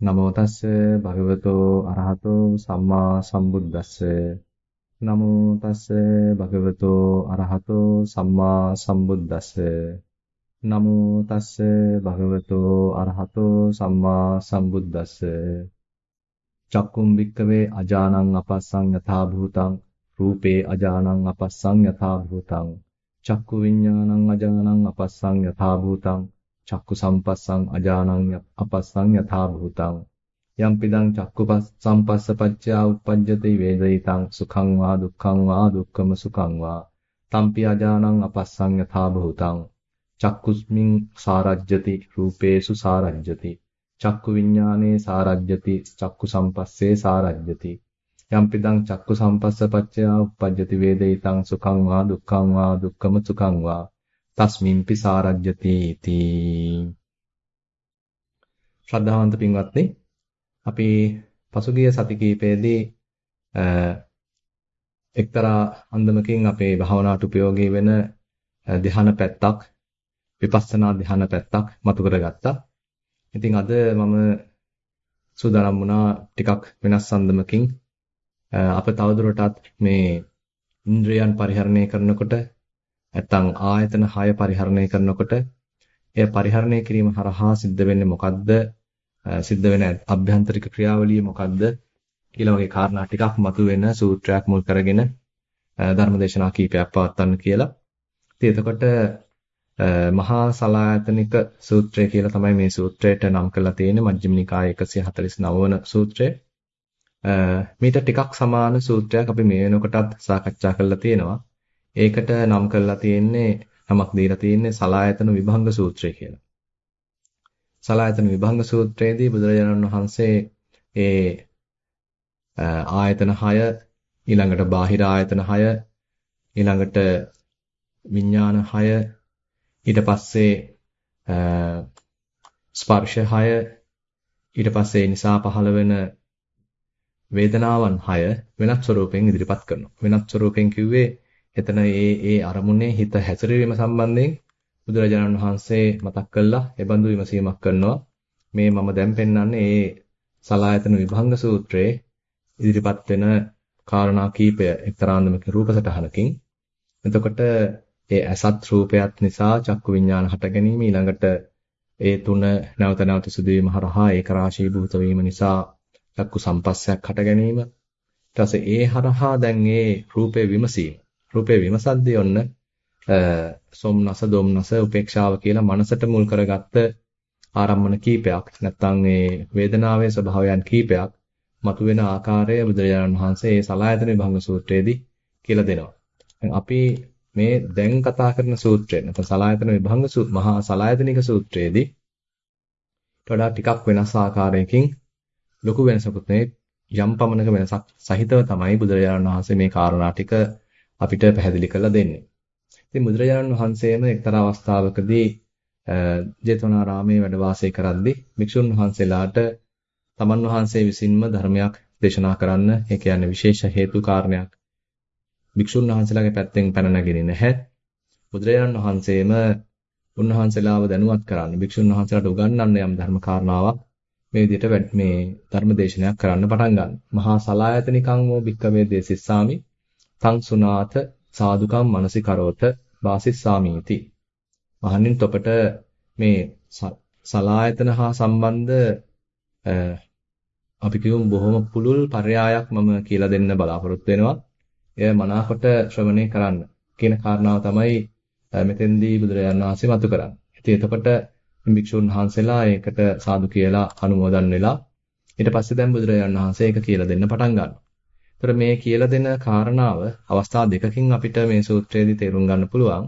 නමෝ තස්ස භගවතෝ අරහතෝ සම්මා සම්බුද්දස්ස. නමෝ තස්ස භගවතෝ අරහතෝ සම්මා සම්බුද්දස්ස. නමෝ තස්ස භගවතෝ අරහතෝ සම්මා සම්බුද්දස්ස. චක්කුම් වික්කවේ අජානං අපස්සං යථා භූතං. රූපේ අජානං අපස්සං යථා භූතං. චක්කු විඤ්ඤාණං අජානං අපස්සං යථා භූතං. චක්කු සම්පස්සං අජානං අපස්සං යථා භූතං යම්පිදං චක්කුපස් සම්පස්සපච්චා උප්පජ්ජති වේදිතං සුඛං වා දුක්ඛං වා දුක්ඛම සුඛං වා. තම්පි අජානං අපස්සං යථා භූතං චක්කුස්මින් සාරජ්‍යති රූපේසු සාරජ්‍යති චක්කු විඥානේ සාරජ්‍යති චක්කු සම්පස්සේ සාරජ්‍යති යම්පිදං චක්කු සම්පස්සපච්චයා උප්පජ්ජති වේදිතං සුඛං වා දුක්ඛං වා දුක්ඛම සුඛං වා. තස්මින්පි සාරජ්‍යති इति ශ්‍රද්ධාවන්ත පින්වත්නි අපි පසුගිය සති කිහිපයේදී එක්තරා අන්දමකින් අපේ භාවනාවට උපයෝගී වෙන ධ්‍යාන පැත්තක් විපස්සනා ධ්‍යාන පැත්තක් මතු කරගත්තා. ඉතින් අද මම සූදානම් වුණා ටිකක් වෙනස් අන්දමකින් අප තවදුරටත් මේ ඉන්ද්‍රයන් පරිහරණය කරනකොට නැත්තම් ආයතන 6 පරිහරණය කරනකොට එය පරිහරණය කිරීම හරහා සිද්ධ වෙන්නේ මොකද්ද? සිද්ධ වෙන අභ්‍යන්තරික ක්‍රියාවලිය මොකද්ද? කියලා වගේ කාරණා ටිකක් මතුවෙන සූත්‍රයක් මුල් කරගෙන ධර්මදේශනා කීපයක් පවත්වන්න කියලා. ඉතින් එතකොට මහා සලායතනික සූත්‍රය කියලා තමයි මේ සූත්‍රයට නම් කරලා තියෙන්නේ මජ්ක්‍ධිම නිකාය 149 වන සූත්‍රය. මීට ටිකක් සමාන සූත්‍රයක් අපි මේ වෙනකොටත් සාකච්ඡා කරලා තියෙනවා. ඒකට නම් කරලා තියෙන්නේ නමක් දීලා තියෙන්නේ සලායතන විභංග සූත්‍රය කියලා. සලායතන විභංග සූත්‍රයේදී බුදුරජාණන් වහන්සේ ඒ ආයතන 6 ඊළඟට බාහිර ආයතන 6 ඊළඟට විඥාන 6 ඊට පස්සේ ස්පර්ශ 6 ඊට පස්සේ නිසා පහළ වෙන වේදනාවන් 6 වෙනත් ස්වරූපෙන් ඉදිරිපත් කරනවා. වෙනත් ස්වරූපෙන් කිව්වේ එතන ඒ ඒ අරමුණේ හිත හැසිරීම සම්බන්ධයෙන් බුදුරජාණන් වහන්සේ මතක් කළා එබඳු විමසීමක් කරනවා. මේ මම දැන් පෙන්වන්නේ ඒ සලායතන විභංග සූත්‍රයේ ඉදිරිපත් වෙන කාරණා කීපය එක්තරාන්දමක රූපසටහනකින් එතකොට ඒ අසත් රූපයත් නිසා චක්කු විඤ්ඤාණ හට ගැනීම ඊළඟට ඒ තුන නැවත නැවත සිදුවීම හරහා ඒක රාශීභූත වීම නිසා චක්කු සම්පස්සයක් හට ගැනීම. ඊට පස්සේ ඒ හරහා දැන් ඒ රූපේ විමසීම. රූපේ විමසද්දී ඔන්න සොම්නස දොම්නස උපේක්ෂාව කියලා මනසට මුල් කරගත්ත ආරම්මන කීපයක් නැත්නම් මේ වේදනාවේ ස්වභාවයන් කීපයක් මතුවෙන ආකාරය බුදුරජාණන් වහන්සේ මේ සලායතන විභංග සූත්‍රයේදී කියලා දෙනවා. අපි මේ දැන් කතා කරන සූත්‍රය නැත්නම් සලායතන විභංග මහා සලායතනික සූත්‍රයේදී වඩා ටිකක් වෙනස් ආකාරයකින් ලොකු වෙනසකුත් යම් පමණක වෙනසක් සහිතව තමයි බුදුරජාණන් වහන්සේ මේ කාරණා ටික අපිට පැහැදිලි කරලා දෙන්නේ. ඉතින් බුදුරජාණන් වහන්සේම එක්තරා අවස්ථාවකදී ජේතවනාරාමයේ වැඩ වාසය කරද්දී භික්ෂුන් වහන්සේලාට තමන් වහන්සේ විසින්ම ධර්මයක් දේශනා කරන්න ඒ කියන්නේ විශේෂ හේතු කාරණයක් භික්ෂුන් වහන්සේලාගේ පැත්තෙන් පැන නැගින්නේ නැහැ. බුදුරජාණන් වහන්සේම උන්වහන්සේලාව දැනුවත් කරන්න භික්ෂුන් වහන්සේලාට උගන්වන්න යම් ධර්ම කාරණාවක් මේ විදිහට මේ ධර්ම දේශනයක් කරන්න පටන් ගන්නවා. මහා සලායතනිකං වූ භික්කවේ දේසිස්සාමි තං සුනාත සාදුකම් මනසිකරෝත වාසිස්සාමීති. මහණින් තොපට මේ සලායතන හා සම්බන්ධ අපි කියමු බොහොම පුළුල් පරයායක් මම කියලා දෙන්න බලාපොරොත්තු වෙනවා. එය මනාකොට ශ්‍රවණය කරන්න කියන කාරණාව තමයි මෙතෙන්දී බුදුරජාණන් වහන්සේ මතු කරන්නේ. ඉතින් එතකොට භික්ෂුන් වහන්සේලා ඒකට සාදු කියලා අනුමෝදන් වෙලා ඊට පස්සේ දැන් බුදුරජාණන් වහන්සේ ඒක කියලා දෙන්න පටන් ගන්නවා. ඒතර මේ කියලා දෙන කාරණාව අවස්ථා දෙකකින් අපිට මේ සූත්‍රයේදී තේරුම් ගන්න පුළුවන්.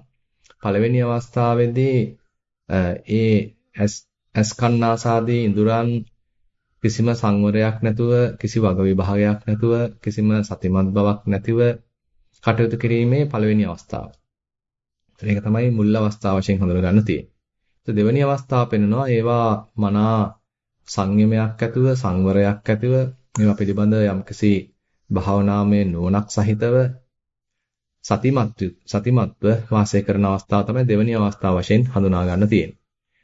පළවෙනි අවස්ථාවේදී ඒ ඇස් කන්නාසාදී ඉඳුරන් කිසිම සංවරයක් නැතුව කිසි වග විභාගයක් නැතුව කිසිම සතිමත් බවක් නැතිව කටයුතු කිරීමේ පළවෙනි අවස්ථාව. ඒක තමයි මුල් අවස්ථාව වශයෙන් හඳුන ගන්න තියෙන්නේ. දෙවෙනි අවස්ථාව පෙන්වනවා ඒවා මනා සංයමයක් ඇතුව සංවරයක් ඇතුව මේවා පිළිබඳ යම්කිසි භාවනාමය නුවණක් සහිතව සතිමත් සතිමත්ව වාසය කරන අවස්ථාව තමයි දෙවෙනි අවස්ථාව වශයෙන් හඳුනා ගන්න තියෙන්නේ.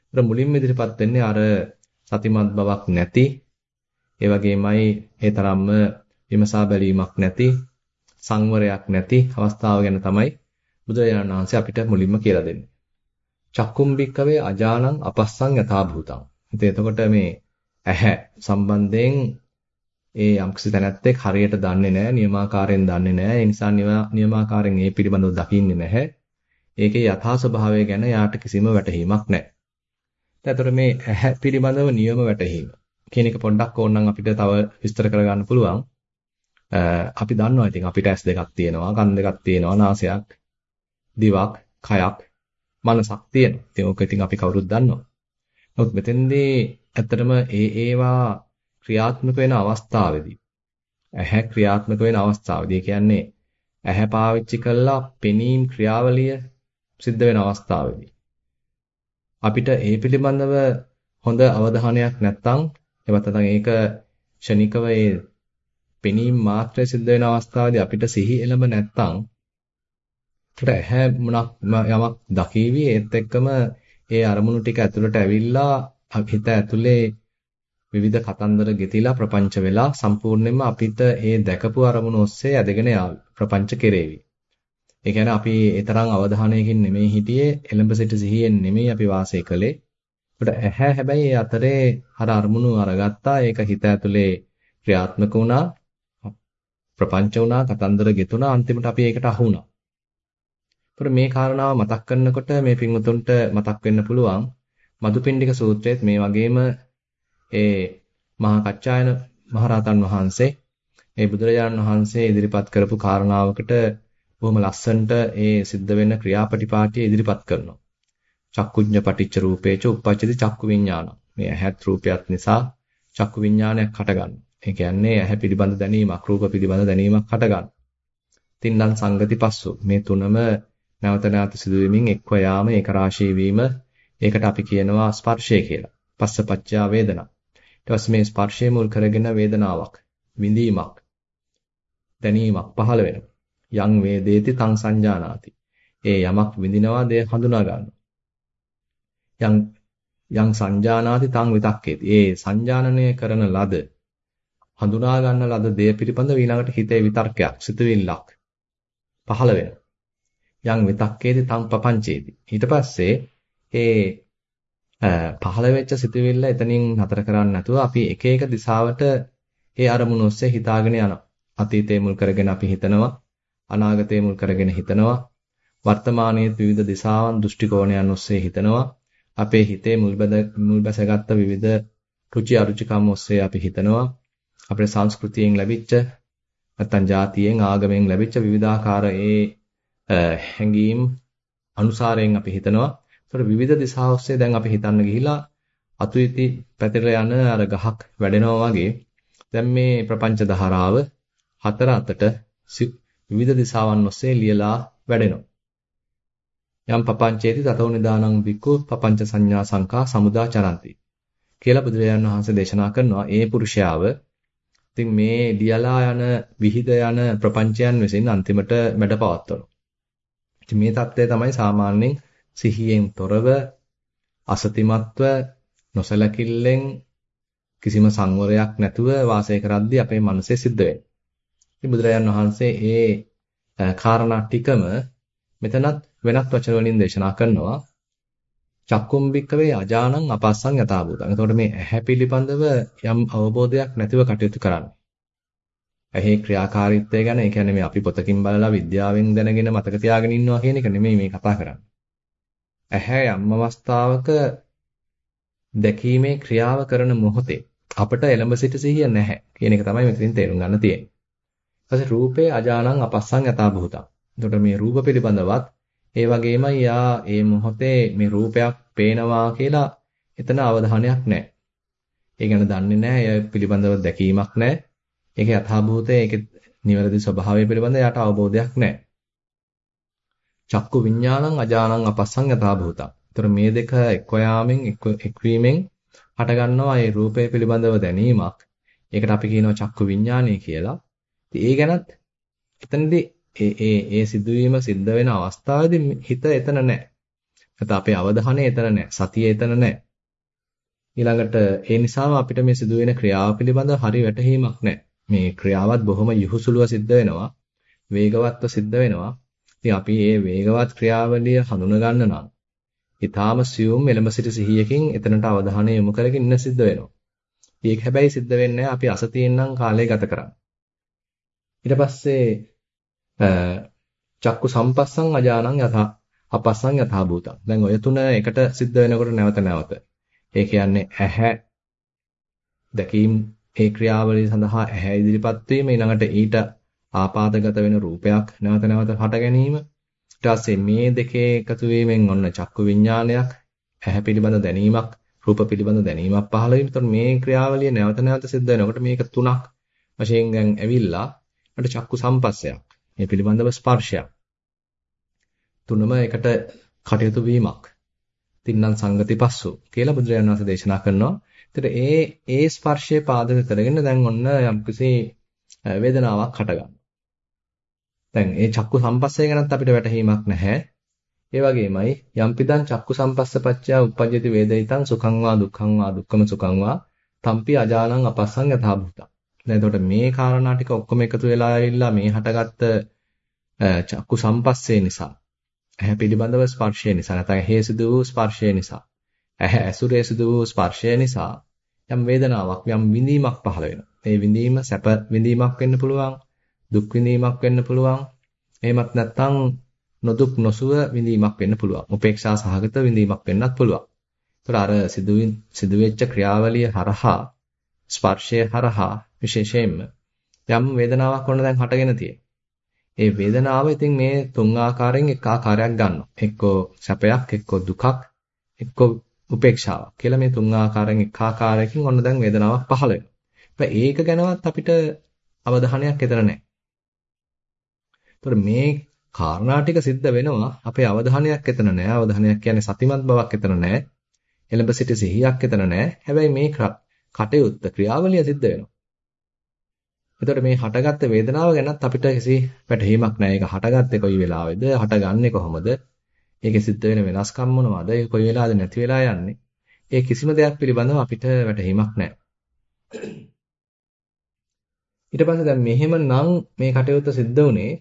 ඒතර මුලින්ම ඉදිරිපත් වෙන්නේ අර සතිමත් බවක් නැති ඒ වගේමයි ඒ තරම්ම විමසා බැලීමක් නැති සංවරයක් නැති අවස්ථාව ගැන තමයි බුදුරජාණන් වහන්සේ අපිට මුලින්ම කියලා දෙන්නේ. චක්කුම්බික්කවේ අජානං අපස්සං යථා භූතං. ඉතින් එතකොට මේ ඇහැ සම්බන්ධයෙන් ඒ යම්කිසි තැනැත්තෙක් හරියට දන්නේ නැහැ, නියමාකාරයෙන් දන්නේ නැහැ. ඒ නිසා නියමාකාරයෙන් ඒ පිළිබඳව දකින්නේ නැහැ. ඒකේ යථා ස්වභාවය ගැන යාට කිසිම වැටහීමක් නැහැ. එතකොට මේ ඇහැ පිළිබඳව නියම වැටහීම කියන එක පොඩ්ඩක් ඕනනම් අපිට තව විස්තර කරගන්න පුළුවන්. අපි දන්නවා ඉතින් අපිට ඇස් දෙකක් තියෙනවා, කන් දෙකක් තියෙනවා, නාසයක්, දිවක්, කයක්, මනසක් තියෙනවා. ඉතින් ඕක ඉතින් අපි කවුරුත් දන්නවා. නමුත් මෙතෙන්දී ඇත්තටම ඒ ඒවා ක්‍රියාත්මක වෙන අවස්ථාවේදී. ඇහැ ක්‍රියාත්මක වෙන අවස්ථාවේදී. කියන්නේ ඇහැ පාවිච්චි කළා පෙනීම් ක්‍රියාවලිය සිද්ධ වෙන අවස්ථාවේදී. අපිට ඒ පිළිබඳව හොඳ අවධානයක් නැත්නම් එවත් නැත්නම් ඒක ෂණිකව ඒ පෙනීම් මාත්‍රය සිද්ධ වෙන අවස්ථාවේදී අපිට සිහි එළඹ නැත්නම් ඒකට ඇහැ මොනක් යමක් දකීවි ඒත් එක්කම ඒ අරමුණු ටික ඇතුළට ඇවිල්ලා හිත ඇතුලේ විවිධ කතන්දර ගෙතිලා ප්‍රපංච වෙලා සම්පූර්ණයෙන්ම අපිට ඒ දැකපු අරමුණ ඔස්සේ ඇදගෙන ප්‍රපංච කෙරේවි. ඒ කියන්නේ අපි ඒ තරම් අවධානයකින් නෙමෙයි හිටියේ එළඹ සිට සිහියෙන් නෙමෙයි අපි වාසය කළේ. ඒකට ඇහැ හැබැයි ඒ අතරේ අර අරමුණු අරගත්තා. ඒක හිත ඇතුලේ ක්‍රියාත්මක වුණා. ප්‍රපංච වුණා, කතන්දර ගෙතුණා. අන්තිමට අපි ඒකට අහු වුණා. ඒකට මේ කාරණාව මතක් කරනකොට මේ පින්වතුන්ට මතක් වෙන්න පුළුවන් මදුපිණ්ඩික සූත්‍රයේත් මේ වගේම ඒ මහා කච්චායන මහරහතන් වහන්සේ ඒ බුදුරජාණන් වහන්සේ ඉදිරිපත් කරපු කාරණාවකට බොහොම ලස්සනට ඒ සිද්ධ වෙන ක්‍රියාපටිපාටිය ඉදිරිපත් කරනවා. චක්කුඤ්ඤ පටිච්ච රූපේච උප්පච්චති චක්කු විඥාන. මේ ඇහත් රූපයත් නිසා චක්කු විඥානයක් හටගන්නවා. ඒ කියන්නේ ඇහැ පිළිබඳ දැනීමක්, රූප පිළිබඳ දැනීමක් හටගන්නවා. තින්නම් සංගති පස්සු මේ තුනම නැවත නැවත සිදුවෙමින් එක්ව යාම ඒක රාශී වීම ඒකට අපි කියනවා ස්පර්ශය කියලා. පස්සපච්චා වේදනා. ඊට පස්සේ මේ ස්පර්ශය මුල් කරගෙන වේදනාවක්, විඳීමක්, දැනීමක් පහළ වෙනවා. යං වේදේති තං සංජානාති. ඒ යමක් විඳිනවා දේ හඳුනා ගන්නවා. යං යං සංජානාති තං විතක්කේති. ඒ සංජානනය කරන ලද හඳුනා ගන්න ලද දේ පිළිබඳ ඊළඟට හිතේ විතර්කයක්, සිතුවිල්ලක් පහළ වෙනවා. යං විතක්කේති තං පපංචේති. ඊට පස්සේ ඒ පහළ වෙච්ච සිතුවිල්ල එතනින් නතර කරන්නේ නැතුව අපි එක එක දිශාවට ඒ අරමුණු ඔස්සේ හිතාගෙන යනවා. අතීතයේ මුල් කරගෙන අපි හිතනවා, අනාගතයේ මුල් කරගෙන හිතනවා, වර්තමානයේ විවිධ දිශාවන් දෘෂ්ටි කෝණයන් ඔස්සේ හිතනවා. අපේ හිතේ මුල් බැසගත්ත විවිධ රුචි අරුචිකම් ඔස්සේ අපි හිතනවා. අපේ සංස්කෘතියෙන් ලැබිච්ච නැත්නම් ජාතියෙන් ආගමෙන් ලැබිච්ච විවිධාකාර ඒ හැඟීම් අනුසාරයෙන් අපි හිතනවා. ඒතර විවිධ දිශා ඔස්සේ දැන් අපි හිතන්න ගිහිලා අතු ඉති පැතිරලා යන අර ගහක් වැඩෙනවා වගේ දැන් මේ ප්‍රපංච ධාරාව හතර අතට විවිධ දිශාවන් ඔස්සේ ලියලා වැඩෙනවා. යම් පපංචේති තතෝ නිදානං බික්කු පපංච සංඥා සංකා සමුදා චරಂತಿ කියලා බුදුරජාණන් වහන්සේ දේශනා කරනවා ඒ පුරුෂයාව ඉතින් මේ ලියලා යන විහිද යන ප්‍රපංචයන් විසින් අන්තිමට මැඩපවත්වනවා. ඉතින් මේ தත්ත්වය තමයි සාමාන්‍යයෙන් සිහියෙන් තොරව අසතිමත්ව නොසලකිල්ලෙන් කිසිම සංවරයක් නැතුව වාසය කරද්දී අපේ මනසේ සිද්ධ වෙන්නේ. ඉතින් බුදුරජාන් වහන්සේ ඒ කාරණා ටිකම මෙතනත් වෙනත් වචන වලින් දේශනා කරනවා. චක්කුම්බික්කවේ අජානං අපස්සං යථාභූතං. එතකොට මේ ඇහැ පිළිබඳව යම් අවබෝධයක් නැතිව කටයුතු කරන්නේ. ඇහි ක්‍රියාකාරීත්වය ගැන ඒ කියන්නේ මේ අපි පොතකින් බලලා විද්‍යාවෙන් දැනගෙන මතක තියාගෙන ඉන්නවා කියන එක නෙමෙයි මේ කතා කරන්නේ. ඇහැ යම් අවස්ථාවක දැකීමේ ක්‍රියාව කරන මොහොතේ අපට එළඹ සිට සිහිය නැහැ කියන එක තමයි මෙතනින් තේරුම් ගන්න තියෙන්නේ. ඊපස්සේ රූපේ අජානං අපස්සං යථා භූතං. එතකොට මේ රූප පිළිබඳවත් ඒ වගේමයි යා මේ මොහොතේ මේ රූපයක් පේනවා කියලා එතන අවධානයක් නැහැ. ඒ ගැන දන්නේ නැහැ. ඒ පිළිබඳව දැකීමක් නැහැ. ඒකේ යථාභූතය ඒකේ නිවැරදි ස්වභාවය පිළිබඳ යාට අවබෝධයක් නැහැ. චක්කු විඥානං අජානං අපස්සං යථා භූතං. ඒතර මේ දෙක එක්ව යාමෙන් එක්වීමෙන් හට ගන්නවා මේ රූපය පිළිබඳව දැනීමක්. ඒකට අපි කියනවා චක්කු විඥානය කියලා. ඉතින් ඒ ගැනත් එතනදී ඒ ඒ ඒ සිදුවීම සිද්ධ වෙන අවස්ථාවේදී හිත එතන නැහැ. නැත්නම් අපේ අවධානය එතන නැහැ. සතිය එතන නැහැ. ඊළඟට ඒ නිසාම අපිට මේ සිදුවෙන ක්‍රියාව පිළිබඳව හරි වැටහීමක් නැහැ. මේ ක්‍රියාවත් බොහොම යහුසුලුව සිද්ධ වෙනවා. වේගවත්ව සිද්ධ වෙනවා. ඉතින් අපි මේ වේගවත් ක්‍රියාවලිය හඳුන ගන්න නම් ඊටාම සියුම් එළඹ සිට සිහියකින් එතනට අවධානය යොමු කරගෙන ඉන්න සිද්ධ වෙනවා. ඒක හැබැයි සිද්ධ වෙන්නේ අපි අසතියෙන් නම් කාලය ගත කරන්නේ. ඊට පස්සේ චක්කු සම්පස්සං අජානං යථා අපස්සං යථා භූතං. දැන් ඔය තුන එකට සිද්ධ වෙනකොට නැවත නැවත. ඒ කියන්නේ ඇහැ දැකීම් ඒ ක්‍රියාවලිය සඳහා ඇහැ ඉදිරිපත් වීම ඊළඟට ඊට ආපාදගත වෙන රූපයක් නැවත නැවත හට ගැනීම ඊට පස්සේ මේ දෙකේ එකතු වීමෙන් ඔන්න චක්කු විඥානයක් ඇහැ පිළිබඳ දැනීමක් රූප පිළිබඳ දැනීමක් පහළ වීම. ඒතකොට මේ ක්‍රියාවලිය නැවත නැවත සිද්ධ වෙනකොට මේක තුනක් වශයෙන් දැන් ඇවිල්ලා අට චක්කු සම්පස්සයක්. මේ පිළිබඳව ස්පර්ශයක්. තුනම එකට කටයුතු වීමක්. තින්නම් සංගති පස්සු කියලා බුදුරජාණන් වහන්සේ දේශනා කරනවා. ඒතර ඒ ඒ ස්පර්ශයේ පාදක කරගෙන දැන් ඔන්න යම්කිසි වේදනාවක් හටගන්නවා. දැන් ඒ චක්කු සම්පස්සේ ගැනත් අපිට වැටහීමක් නැහැ. ඒ වගේමයි යම්පිදං චක්කු සම්පස්සපච්චය උප්පජ්ජති වේදිතං සුඛං වා දුක්ඛං වා දුක්ඛම සුඛං වා තම්පි අජානං අපස්සං යථා භූතං. දැන් එතකොට මේ කාරණා ටික ඔක්කොම එකතු වෙලා ඇවිල්ලා මේ හටගත්ත චක්කු සම්පස්සේ නිසා ඇහැ පිළිබඳව ස්පර්ශය නිසා නැත්නම් ඇහි සිදු වූ ස්පර්ශය නිසා ඇහැ ඇසුරේ සිදු වූ ස්පර්ශය නිසා යම් වේදනාවක් යම් විඳීමක් පහළ වෙනවා. මේ විඳීම සැප විඳීමක් වෙන්න පුළුවන්, දුක් විඳීමක් වෙන්න පුළුවන්. එහෙමත් නැත්නම් නොදුක් නොසුව විඳීමක් වෙන්න පුළුවන්. උපේක්ෂා සහගත විඳීමක් වෙන්නත් පුළුවන්. ඒතර අර සිදුවෙච්ච ක්‍රියාවලිය හරහා ස්පර්ශය හරහා විශේෂයෙන්ම යම් වේදනාවක් වොන්න දැන් හටගෙන තියෙනවා. ඒ වේදනාව ඉතින් මේ තුන් ආකාරයෙන් එක ආකාරයක් ගන්නවා. එක්කෝ සැපයක්, එක්කෝ දුකක්, එක්කෝ උපේක්ෂාවක් කියලා මේ තුන් ආකාරයෙන් එක ආකාරයකින් ඔන්න දැන් වේදනාවක් පහළ වෙනවා. ඒක ගැනවත් අපිට අවධානයක් එතන නැහැ. මේ කාරණා ටික සිද්ධ වෙනවා අපේ අවධානයක් එතන නැහැ. අවධානයක් කියන්නේ සතිමත් බවක් එතන නැහැ. එළඹ සිට සිහියක් එතන නැහැ. හැබැයි මේ කටයුත්ත ක්‍රියාවලිය සිද්ධ වෙනවා. එතකොට මේ හටගත්ත වේදනාව ගැනත් අපිට කිසි වැටහීමක් නැහැ. ඒක හටගත්තේ කොයි වෙලාවේද? හටගන්නේ කොහොමද? ඒකේ සිද්ධ වෙන වෙනස්කම් මොනවද? ඒක කොයි වෙලාවද නැති වෙලා යන්නේ? ඒ කිසිම දෙයක් පිළිබඳව අපිට වැටහීමක් නැහැ. ඊට පස්සේ දැන් මෙහෙමනම් මේ කටයුත්ත සිද්ධ වුණේ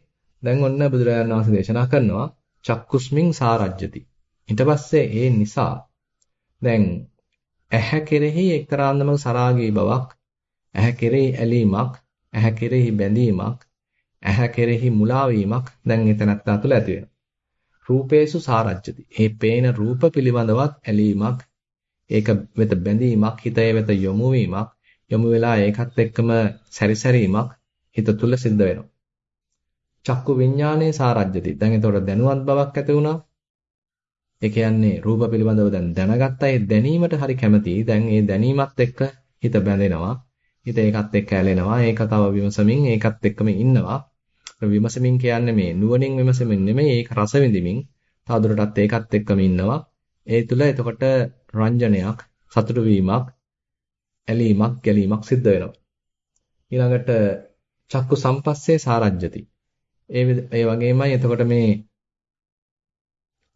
දැන් ඔන්න බුදුරජාණන් වහන්සේ දේශනා කරනවා චක්කුස්මින් සාරජ්‍යති. ඊට පස්සේ ඒ නිසා දැන් ඇහැ කෙරෙහි එක්තරාන්දමක සරාගී බවක් ඇහැ කෙරෙහි ඇලීමක් ඇහැ කෙරෙහි බැඳීමක්, ඇහැ කෙරෙහි මුලා වීමක් දැන් එතනත්තා තුළ ඇති වෙනවා. රූපේසු සාරජ්‍යති. මේ පේන රූප පිළිබඳවත් ඇලීමක්, ඒක වෙත බැඳීමක්, හිතේ වෙත යොමු වීමක්, යොමු වෙලා ඒකත් එක්කම සැරිසැරීමක් හිත තුළ සිද්ධ වෙනවා. චක්කු විඥානයේ සාරජ්‍යති. දැන් ඒතකොට දැනුවත් බවක් ඇති වුණා. ඒ කියන්නේ රූප පිළිබඳව දැන් දැනගත්තා ඒ දැනීමට හරි කැමතියි. දැන් ඒ දැනීමත් එක්ක හිත බැඳෙනවා. හිත ඒකත් එක්ක ඇලෙනවා. ඒක තව විමසමින් ඒකත් එක්කම ඉන්නවා. විමසමින් කියන්නේ මේ නුවණින් විමසමින් නෙමෙයි ඒක රස විඳිමින් තවදුරටත් ඒකත් එක්කම ඉන්නවා. ඒ තුල එතකොට රංජනයක්, සතුටු වීමක්, ඇලීමක්, ගැලීමක් සිද්ධ වෙනවා. ඊළඟට චක්කු සම්පස්සේ සාරජ්‍යති. ඒ ඒ වගේමයි එතකොට මේ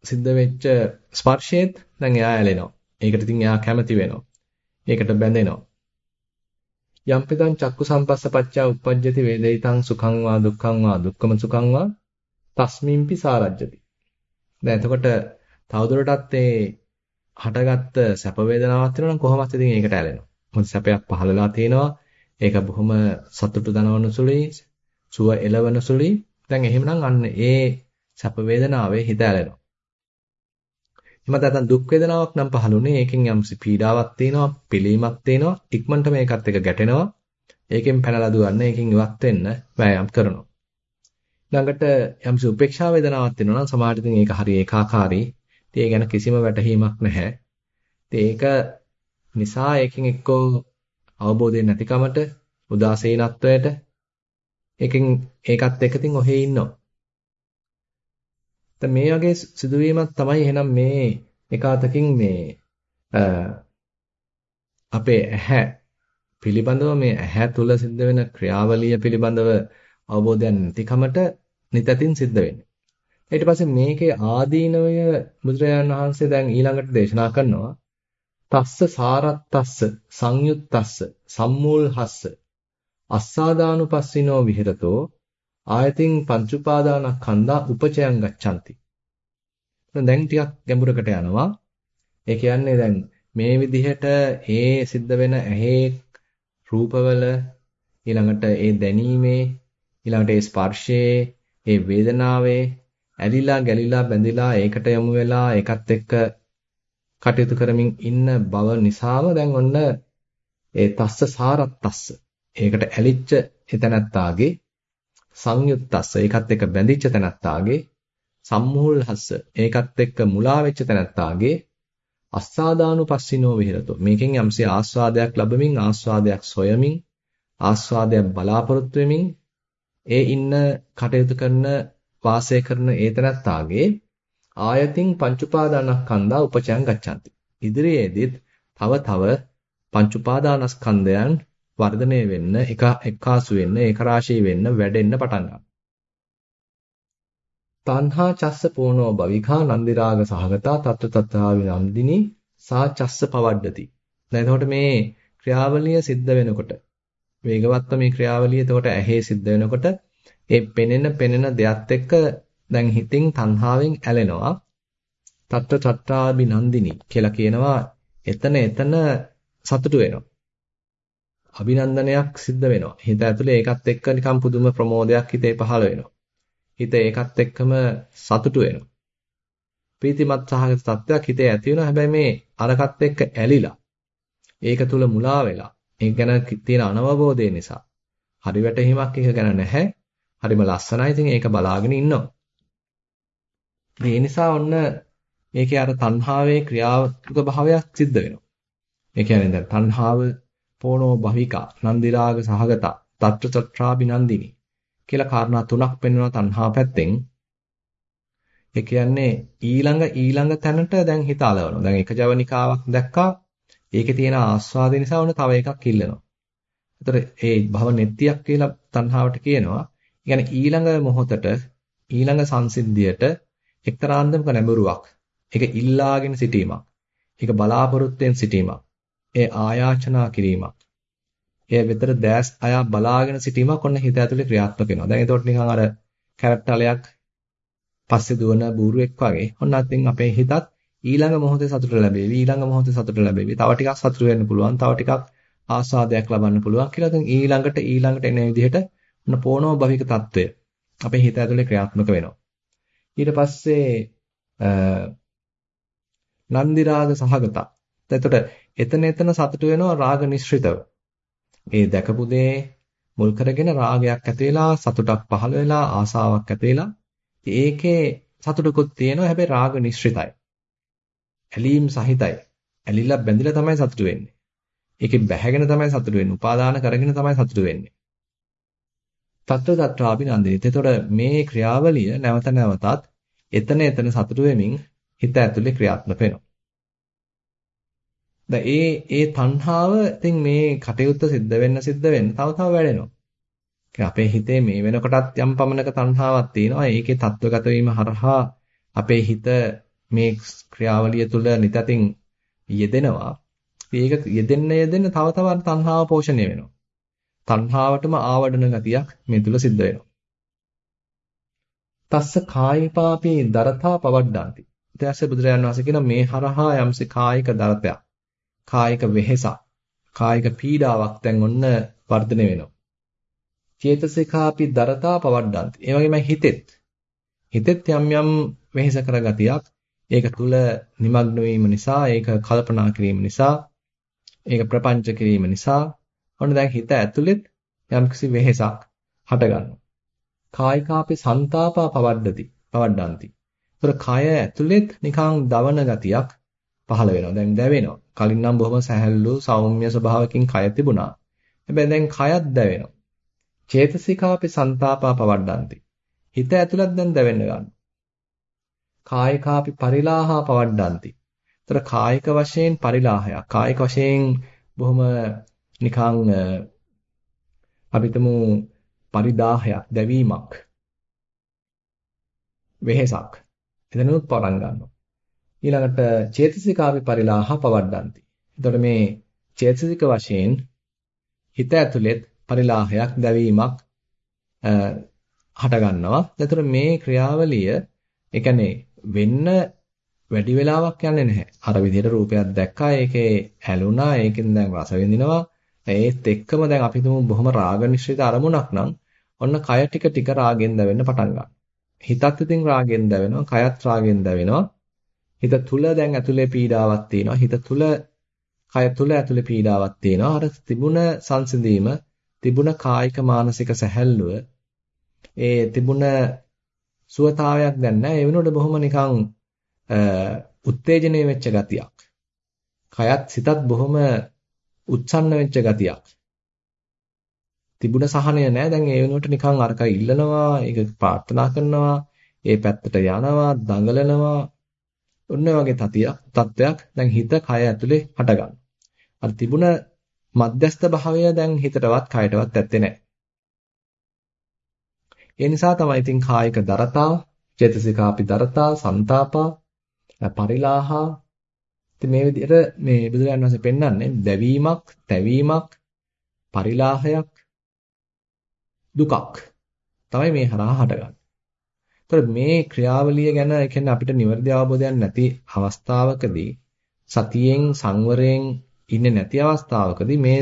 සිද්ධ වෙච්ච ස්පර්ශයේත් දැන් එයා ඇලෙනවා. ඒකට ඉතින් එයා කැමති වෙනවා. ඒකට බැඳෙනවා. යම්පිදං චක්කු සම්පස්සපච්චා uppajjati වේදිතං සුඛං වා දුක්ඛං වා දුක්ඛම සුඛං වා තස්මින්පි සාරජ්‍යති. දැන් එතකොට තවදුරටත් ඒ හටගත්ත සැප වේදනාවක් තියෙනවා නම් කොහොමද ඉතින් ඒකට ඇලෙනවා. මොකද සැපයක් පහළලා තියෙනවා. ඒක බොහොම සතුටු දනවන සුළුයි, සුව එළවන සුළුයි. දැන් එහෙමනම් අන්න ඒ සැප වේදනාවේ හිත ඇලෙනවා. එහෙම නැත්නම් දුක් වේදනාවක් නම් පහළුනේ. ඒකෙන් යම්සි පීඩාවක් තියෙනවා පිළීමක් තියෙනවා ඉක්මනට මේකත් එක ගැටෙනවා. ඒකෙන් පැනලා දුවන්න ඒකෙන් ඉවත් වෙන්න වෑයම් කරනවා. ළඟට යම්සි උපේක්ෂා වේදනාවක් තියෙනවා නම් සමහරවිට ඉතින් ඒක හරි ඒකාකාරී. ඉතින් ඒ ගැන කිසිම වැටහීමක් නැහැ. ඉතින් ඒක නිසා ඒකෙන් එක්කෝ අවබෝධය නැතිකමට උදාසීනත්වයට ඒකෙන් ඒකත් එක්ක ඉතින් ඔහේ ඉන්නවා දැන් මේ වගේ සිදුවීමක් තමයි එහෙනම් මේ එකාතකින් මේ අපේ ඇහැ පිළිබඳව මේ ඇහැ තුල සිද්ධ වෙන ක්‍රියාවලිය පිළිබඳව අවබෝධයක් නැතිකමට නිතතින් සිද්ධ වෙන්නේ. ඊට පස්සේ මේකේ ආදීනවය බුදුරජාණන් වහන්සේ දැන් ඊළඟට දේශනා කරනවා. තස්ස සාරත්තස්ස සංයුත්තස්ස සම්මූල්හස්ස අස්සාදානුපස්සිනෝ විහෙරතෝ ආයතින් පංච උපාදානස්කන්ධා උපචයං ගච්ඡanti. දැන් ටිකක් ගැඹුරකට යනවා. ඒ කියන්නේ දැන් මේ විදිහට ඒ සිද්ධ වෙන ඇහි රූපවල ඊළඟට ඒ දැනීමේ ඊළඟට ඒ ස්පර්ශයේ ඒ වේදනාවේ ඇලිලා ගැලිලා බැඳිලා ඒකට යමු වෙලා ඒකත් එක්ක කටයුතු කරමින් ඉන්න බව නිසාම දැන් ඔන්න ඒ තස්ස සාරත්තස්ස ඒකට ඇලිච්ච එතනත්තාගේ සංයුත්තස්ස ඒකත් එක්ක බැඳිච්ච තැනත්තාගේ සම්මුහුල්හස්ස ඒකත් එක්ක මුලා වෙච්ච තැනත්තාගේ අස්සාදානුපස්සිනෝ විහෙරතෝ. මේකෙන් යම්සේ ආස්වාදයක් ලැබමින් ආස්වාදයක් සොයමින් ආස්වාදයක් බලාපොරොත්තු වෙමින් ඒ ඉන්න කටයුතු කරන වාසය කරන ඒතනත්තාගේ ආයතින් පංච උපාදානස්කන්ධා උපචයන් ගච්ඡanti. ඉදිරියේදීත් තව තව පංච උපාදානස්කන්ධයන් වර්ධනය වෙන්න එක එක්කාසු වෙන්න ඒක රාශී වෙන්න වැඩෙන්න පටන් ගන්නවා. තණ්හා චස්ස පෝනෝ භවිකා නන්දි රාග සහගතා තත්ත තත්තා විනන්දිනී සා චස්ස පවඩ්ඩති. දැන් එතකොට මේ ක්‍රියාවලිය සිද්ධ වෙනකොට වේගවත්ව මේ ක්‍රියාවලිය එතකොට ඇහි සිද්ධ වෙනකොට ඒ පෙනෙන පෙනෙන දෙයත් එක්ක දැන් හිතින් තණ්හාවෙන් ඇලෙනවා. තත්ත තත්තාබිනන්දිනී කියලා කියනවා එතන එතන සතුටු වෙනවා. අභිනන්දනයක් සිද්ධ වෙනවා. හිත ඇතුලේ ඒකත් එක්ක නිකම් පුදුම ප්‍රමෝදයක් හිතේ පහළ වෙනවා. හිත ඒකත් එක්කම සතුටු වෙනවා. ප්‍රීතිමත් සහගත තත්ත්වයක් හිතේ ඇති වෙනවා. හැබැයි මේ අරකට එක්ක ඇලිලා ඒක තුල මුලා වෙලා ඒක ගැන තියෙන අනවබෝධය නිසා හරි වැටහීමක් එක ගැන නැහැ. හරිම ලස්සනයි. ඉතින් ඒක බලාගෙන ඉන්නවා. ඒ නිසා ඔන්න මේකේ අර තණ්හාවේ ක්‍රියාත්මක භාවයක් සිද්ධ වෙනවා. ඒ කියන්නේ දැන් තණ්හාව පෝනෝ භවිකා නන්දිරාග සහගතා తත්‍ර චත්‍රාබිනන්දිනි කියලා කාරණා තුනක් පෙන්වන තණ්හා පැත්තෙන් ඒ කියන්නේ ඊළඟ ඊළඟ තැනට දැන් හිත අලවනවා. දැන් එක ජවනිකාවක් දැක්කා. ඒකේ තියෙන ආස්වාදය නිසා වුණ තව එකක් ඉල්ලනවා. ඒතර ඒ භව නෙත්‍තියක් කියලා තණ්හාවට කියනවා. يعني ඊළඟ මොහොතට ඊළඟ සංසිද්ධියට එක්තරාන්දමක නැඹුරුවක්. ඒක ඉල්ලාගෙන සිටීමක්. ඒක බලාපොරොත්තුෙන් සිටීමක්. එය ආයාචනා කිරීමක්. එය විතර දැස් අයා බලාගෙන සිටීමක් ඔන්න හිත ඇතුලේ ක්‍රියාත්මක වෙනවා. දැන් ඒතකොට නිකන් අර කැරක්ටලයක් පස්සේ දුවන බූරුවෙක් වගේ. ඔන්න අතින් අපේ හිතත් ඊළඟ මොහොතේ සතුට ලැබෙවි. ඊළඟ මොහොතේ සතුට ලැබෙවි. තව ටිකක් සතුට වෙන්න පුළුවන්. තව ටිකක් ආසාදයක් ලබන්න පුළුවන් කියලා දැන් ඊළඟට ඊළඟට එන විදිහට ඔන්න පොණෝ භවික తত্ত্বය අපේ හිත ඇතුලේ ක්‍රියාත්මක වෙනවා. ඊට පස්සේ නන්දි රාග සහගත. එතකොට එතන එතන සතුට වෙනවා රාග නිශ්චිතව. ඒ දැකපු දේ මුල් කරගෙන රාගයක් ඇති වෙලා සතුටක් පහළ වෙලා ආසාවක් ඇති වෙලා ඒකේ සතුටකුත් තියෙනවා හැබැයි රාග නිශ්චිතයි. ඇලීම් සහිතයි. ඇලිලා බැඳිලා තමයි සතුට වෙන්නේ. ඒකේ බැහැගෙන තමයි සතුට වෙන්නේ. උපාදාන කරගෙන තමයි සතුට වෙන්නේ. තත්ත්ව තත්ත්වාභිනන්දිනිත. එතකොට මේ ක්‍රියාවලිය නැවත නැවතත් එතන එතන සතුට වෙමින් හිත ඇතුලේ ක්‍රියාත්මක වෙනවා. දැන් ඒ ඒ තණ්හාව ඉතින් මේ කටයුත්ත සිද්ධ වෙන්න සිද්ධ වෙන්න තව තව වැඩෙනවා. අපේ හිතේ මේ වෙනකොටත් යම් පමණක තණ්හාවක් තියෙනවා. ඒකේ තත්වගත වීම හරහා අපේ හිත මේ ක්‍රියාවලිය තුළ නිතතින් යෙදෙනවා. ඒක යෙදෙන්න යෙදෙන්න තව තවත් තණ්හාව පෝෂණය වෙනවා. තණ්හාවටම ආවඩන ගතියක් මේ තුල සිද්ධ වෙනවා. තස්ස කායිපාපී දරතා පවඩ්ඩාන්ති. ඊට පස්සේ බුදුරජාණන් වහන්සේ කියන මේ හරහා යම්සේ කායික දරතයක් කායික වෙහෙසක්, කායික පීඩාවක් දැන් ඔන්න වර්ධනය වෙනවා. චේතසිකාපි දරතා පවඩ්ඩන්ති. ඒ වගේම හිතෙත් හිතෙත් යම් යම් වෙහෙස කරගතියක් ඒක තුල নিমগ্ন වීම නිසා, ඒක කල්පනා කිරීම නිසා, ඒක ප්‍රපංච කිරීම නිසා ඔන්න දැන් හිත ඇතුළෙත් යම්කිසි වෙහෙසක් හටගන්නවා. කායිකාපි සන්තාපා පවඩ්ඩති. පවඩ්ඩන්ති. ඒතර කය ඇතුළෙත් නිකං දවන ගතියක් පහළ වෙනවා. දැන් දැවෙනවා. කලින් නම් බොහොම සැහැල්ලු සෞම්‍ය ස්වභාවකින් කය තිබුණා. හැබැයි දැන් කයත් දැවෙනවා. චේතසිකාපි සන්තාපා පවඩ්ඩಂತಿ. හිත ඇතුළත් දැන් දැවෙන්න ගන්නවා. කායිකාපි පරිලාහා පවඩ්ඩಂತಿ. ඒතර කායික වශයෙන් පරිලාහය. කායික වශයෙන් බොහොම නිකං අපිටම පරිදාහයක් දැවීමක් වෙහෙසක් එතනොත් පටන් ගන්නවා ඊළඟට චේතසිකාපි පරිලාහ පවඩ්ඩಂತಿ. එතකොට මේ චේතසික වශයෙන් හිත ඇතුළෙත් පරිලාහයක් දැවීමක් හට ගන්නවා. එතකොට මේ ක්‍රියාවලිය ඒ කියන්නේ වෙන්න වැඩි වෙලාවක් යන්නේ නැහැ. අර විදිහට රූපයක් දැක්කා, ඒකේ ඇලුනා, ඒකෙන් දැන් රස විඳිනවා. ඒත් එක්කම දැන් අපි තුමු බොහොම රාග නිශ්චිත අරමුණක් නම් ඔන්න කය ටික ටික රාගෙන් දැවෙන්න පටන් ගන්නවා. හිතත් ඉතින් රාගෙන් දැවෙනවා, කයත් රාගෙන් දැවෙනවා. හිත තුල දැන් ඇතුලේ පීඩාවක් තියෙනවා. හිත තුල කය තුල ඇතුලේ පීඩාවක් තියෙනවා. අර තිබුණ සංසිඳීම, තිබුණ කායික මානසික සැහැල්ලුව, ඒ තිබුණ සුවතාවයක් දැන් නැහැ. ඒ වෙනුවට බොහොම නිකන් උත්තේජනය වෙච්ච ගතියක්. කයත් සිතත් බොහොම උත්සන්න වෙච්ච ගතියක්. තිබුණ සහනය නැහැ. දැන් ඒ වෙනුවට නිකන් අරක ඉල්ලනවා, ඒක ප්‍රාර්ථනා කරනවා, ඒ පැත්තට යනවා, දඟලනවා. ඔන්න වගේ තතියක්, තත්වයක් දැන් හිත කය ඇතුලේ හටගන්නවා. අර තිබුණ මධ්‍යස්ත භාවය දැන් හිතටවත් කයටවත් ඇත්තේ නැහැ. ඒ නිසා තමයි ඉතින් කායික දරතාව, චේතසිකාපි දරතා, සන්තාපා, පරිලාහා ඉතින් මේ විදිහට මේ බුදුරජාණන් වහන්සේ පෙන්වන්නේ දැවීමක්, තැවීමක්, පරිලාහයක්, දුකක් තමයි මේ හරහා හටගන්නේ. ඒතර මේ ක්‍රියාවලිය ගැන ඒ කියන්නේ අපිට නිවැරදි අවබෝධයක් නැති අවස්ථාවකදී සතියෙන් සංවරයෙන් ඉන්නේ නැති අවස්ථාවකදී මේ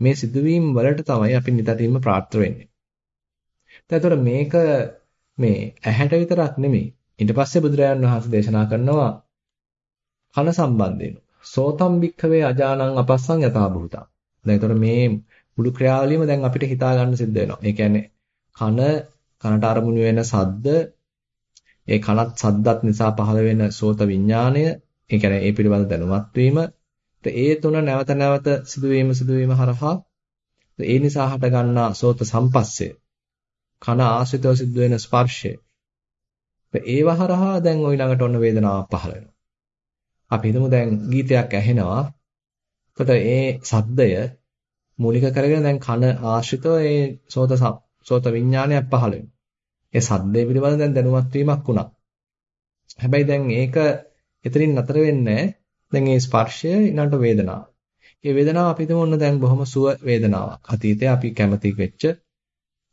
මේ සිදුවීම් වලට තමයි අපි නිතරම ප්‍රාර්ථ වෙන්නේ. එතකොට මේක මේ ඇහැට විතරක් නෙමෙයි. ඊට පස්සේ බුදුරජාණන් වහන්සේ දේශනා කරනවා කන සම්බන්ධයෙන්. සෝතම් භික්ඛවේ අජානං අපස්සං යථා භූතං. දැන් ඒතකොට මේ මුළු ක්‍රියාවලියම දැන් අපිට හිතා ගන්න සිද්ධ වෙනවා. ඒ කියන්නේ කන කනට අරමුණු වෙන සද්ද ඒ කනත් සද්දත් නිසා පහළ වෙන සෝත විඥාණය ඒ කියන්නේ ඒ පිළිබඳ දැනුවත් වීම ඒ තුන නැවත නැවත සිදුවීම සිදුවීම හරහා ඒ නිසා හට ගන්නා සෝත සම්පස්සය කන ආශ්‍රිතව සිද්ධ වෙන ස්පර්ශය ඒව හරහා දැන් ওই ළඟට ඔන්න වේදනාවක් පහළ වෙනවා අපි හිතමු දැන් ගීතයක් ඇහෙනවා. එතකොට ඒ සද්දය මූලික කරගෙන දැන් කන ආශ්‍රිතව ඒ සෝත සෝත විඥානයක් පහළ වෙනවා. ඒ සද්දේ පිළිබඳ දැන් දැනුවත් වීමක් වුණා. හැබැයි දැන් ඒක එතනින් නතර වෙන්නේ දැන් ඒ ස්පර්ශය ඊළඟට වේදනාව. ඒ වේදනාව අපි හිතමු ඔන්න දැන් බොහොම සුව වේදනාවක්. අතීතයේ අපි කැමති වෙච්ච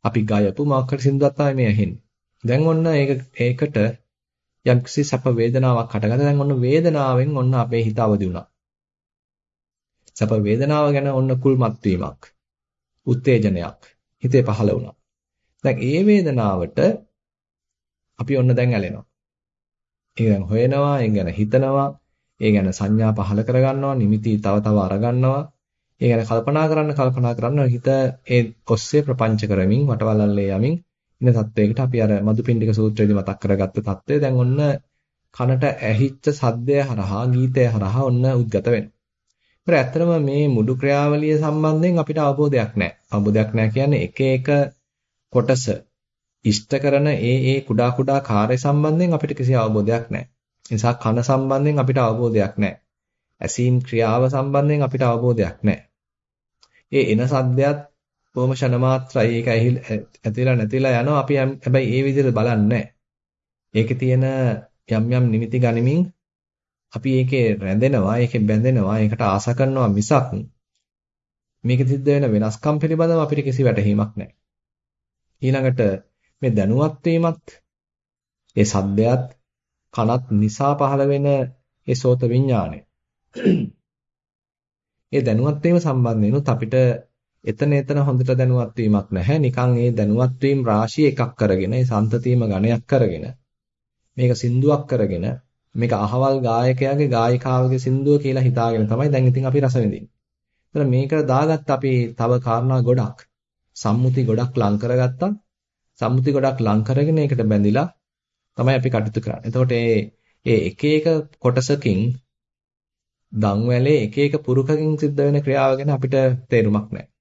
අපි ගයපු මොකක්ද සින්දුවක් තමයි මේ ඇහෙන්නේ. දැන් ඔන්න ඒක ඒකට යම්කිසි සැප වේදනාවක් හටගත්තා. දැන් ඔන්න වේදනාවෙන් ඔන්න අපේ හිත අවදි වුණා. සැප වේදනාව ගැන ඔන්න කුල්මත් වීමක්. උත්තේජනයක් හිතේ පහළ වුණා. දැන් ඒ වේදනාවට අපි ඔන්න දැන් ඇලෙනවා. ඒ ගැන හොයනවා, ඒ ගැන හිතනවා, ඒ ගැන සංඥා පහළ කරගන්නවා, නිමිති තව තව අරගන්නවා. ඒ ගැන කල්පනා කරන්න කල්පනා කරන්න හිත ඒ ඔස්සේ ප්‍රපංච කරමින් වටවලල්ලේ යමින් ඉන්න තත්වයකට අපි අර මදුපිණ්ඩික සූත්‍රයේදී මතක් කරගත්ත தත්වය දැන් ඔන්න කනට ඇහිච්ච සද්දය හරහා ගීතය හරහා ඔන්න උද්ගත වෙනවා. ඒත් ඇත්තටම මේ මුඩු ක්‍රියාවලිය සම්බන්ධයෙන් අපිට අවබෝධයක් නැහැ. අවබෝධයක් නැහැ කියන්නේ එක එක කොටස ඉෂ්ට කරන ඒ ඒ කුඩා කුඩා කාර්ය සම්බන්ධයෙන් අපිට කිසි අවබෝධයක් නැහැ. නිසා කන සම්බන්ධයෙන් අපිට අවබෝධයක් නැහැ. ඇසීම් ක්‍රියාව සම්බන්ධයෙන් අපිට අවබෝධයක් නැහැ. ඒ එන සද්දයක් බොහොම ෂණ මාත්‍රයි ඒක ඇතිලා නැතිලා යනවා අපි හැබැයි ඒ විදිහට බලන්නේ ඒකේ තියෙන යම් යම් නිමිති ගනිමින් අපි ඒකේ රැඳෙනවා ඒකේ බැඳෙනවා ඒකට ආස කරනවා මිසක් මේකෙ සිද්ධ වෙන වෙනස්කම් පිළිබඳව අපිට කිසි වැටහීමක් නැහැ ඊළඟට මේ දැනුවත් වීමත් ඒ සද්දයත් කනත් නිසා පහළ වෙන ඒ සෝත විඥානය ඒ දැනුවත් වීම සම්බන්ධවෙනුත් අපිට එතන එතන හොඳට දැනුවත් වීමක් නැහැ. නිකන් ඒ දැනුවත් වීම රාශිය එකක් කරගෙන, ඒ සම්තතියම ගණයක් කරගෙන මේක සින්දුවක් කරගෙන මේක අහවල් ගායකයාගේ ගායිකාවගේ සින්දුව කියලා හිතාගෙන තමයි දැන් ඉතින් අපි රස විඳින්නේ. ඒතර මේකට දාගත්ත අපි තව කාරණා ගොඩක් සම්මුති ගොඩක් ලං කරගත්තා. සම්මුති ගොඩක් ලං කරගෙන ඒකට බැඳිලා තමයි අපි කටයුතු කරන්නේ. එතකොට ඒ ඒ එක එක කොටසකින් දන් වැලේ එක එක පුරුකකින් සිද්ධ වෙන ක්‍රියාව ගැන අපිට තේරුමක් නැහැ.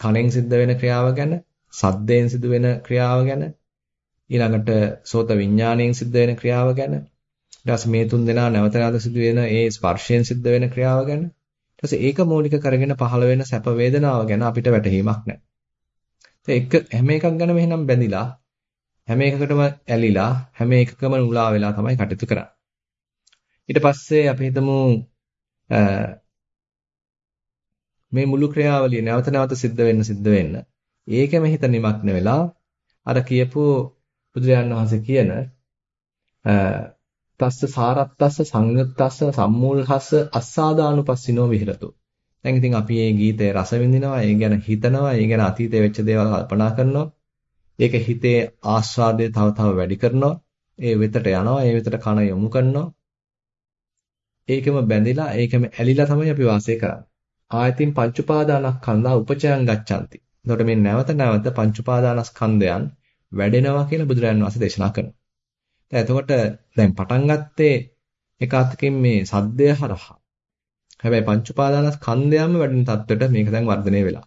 කනෙන් සිද්ධ වෙන ක්‍රියාව ගැන, සද්දයෙන් සිදු වෙන ක්‍රියාව ගැන, ඊළඟට සෝත විඥාණයෙන් සිද්ධ වෙන ක්‍රියාව ගැන, ඊට පස්සේ මේ තුන් දෙනා නැවත නැවත සිදු වෙන ඒ ස්පර්ශයෙන් සිද්ධ වෙන ක්‍රියාව ගැන, ඊට පස්සේ ඒක මූලික කරගෙන පහළ වෙන සැප වේදනාව ගැන අපිට වැටහීමක් නැහැ. ඒක හැම එකක් ගැනම එහෙනම් බැඳිලා හැම එකකටම ඇලිලා හැම එකකම උලා වෙලා තමයි කටයුතු කරන්නේ. ඊට පස්සේ අපි හිතමු මේ මුළු ක්‍රියාවලිය නැවත නැවත සිද්ධ වෙන්න සිද්ධ වෙන්න ඒකෙම හිත නිමග්න වෙලා අර කියපු බුදුරජාණන් වහන්සේ කියන තස්ස සාරත්තස්ස සංයුත්තස්ස සම්මූලහස්ස අස්සාදානුපස්සිනෝ විහෙරතු. දැන් ඉතින් අපි මේ ගීතේ රස විඳිනවා, ඒ ගැන හිතනවා, ඒ ගැන අතීතයේ වෙච්ච දේවල් කල්පනා කරනවා. ඒක හිතේ ආස්වාදය තව තව වැඩි කරනවා. ඒ වෙතට යනවා, ඒ වෙතට කන යොමු කරනවා. ඒකෙම බැඳිලා, ඒකෙම ඇලිලා තමයි අපි වාසය කරන්නේ. ආයතින් පංච උපාදානස්කන්ධා උපචයන් ගච්ඡanti. එතකොට මේ නැවත නැවත පංච උපාදානස්කන්ධයන් වැඩෙනවා කියලා බුදුරජාණන් වහන්සේ දේශනා කරනවා. දැන් එතකොට දැන් පටන් ගත්තේ එක අතකින් මේ සද්දය හරහා. හැබැයි පංච උපාදානස්කන්ධයම වැඩෙන තත්ත්වයට මේක දැන් වර්ධනය වෙලා.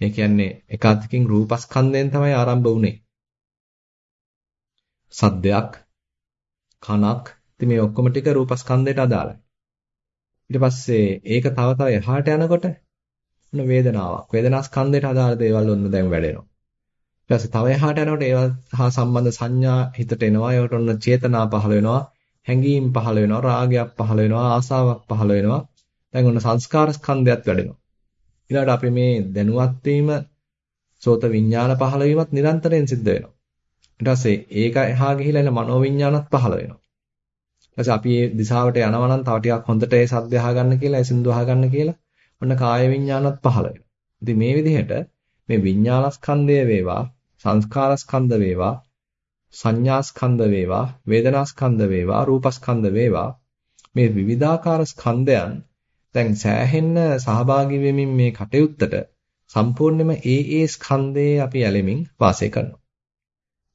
ඒ කියන්නේ එක අතකින් රූපස්කන්ධයෙන් තමයි ආරම්භ වුනේ. සද්දයක් කනක් ඉතින් මේ ඔක්කොම ටික රූපස්කන්ධයට අදාළයි. ඊට පස්සේ ඒක තව තව එහාට යනකොට ඔන්න වේදනාවක්. වේදනාස්කන්ධයට අදාළ දේවල් ඔන්න දැන් වැඩෙනවා. ඊට පස්සේ තව එහාට යනකොට ඒවා හා සම්බන්ධ සංඥා හිතට එනවා. ඒකට ඔන්න චේතනා පහළ වෙනවා. හැඟීම් පහළ වෙනවා. රාගයක් පහළ වෙනවා. ආසාවක් පහළ වෙනවා. දැන් ඔන්න සංස්කාර ස්කන්ධයත් වැඩෙනවා. ඊළඟට අපි මේ දැනුවත් වීම සෝත විඥාන පහළ වීමත් නිරන්තරයෙන් සිද්ධ වෙනවා. ඊට පස්සේ ඒක එහා ගිහිලා එන මනෝවිඤ්ඤාණත් පහළ වෙනවා. ඊට පස්සේ අපි මේ දිශාවට යනවා නම් තව ටිකක් හොඳට ඒ සද්ද අහගන්න කියලා, ඒ සින්දු අහගන්න කියලා ඔන්න කාය විඤ්ඤාණත් පහළ වෙනවා. ඉතින් මේ විදිහට මේ විඤ්ඤාණස්කන්ධය වේවා, සංස්කාරස්කන්ධ වේවා, සංඥාස්කන්ධ වේවා, වේදනාස්කන්ධ වේවා, රූපස්කන්ධ වේවා මේ විවිධාකාර ස්කන්ධයන් දැන් සෑහෙන්න සහභාගී වෙමින් මේ කටයුත්තට සම්පූර්ණයෙන්ම ඒ ඒ ස්කන්ධේ අපි ඇලෙමින් වාසය කරනවා.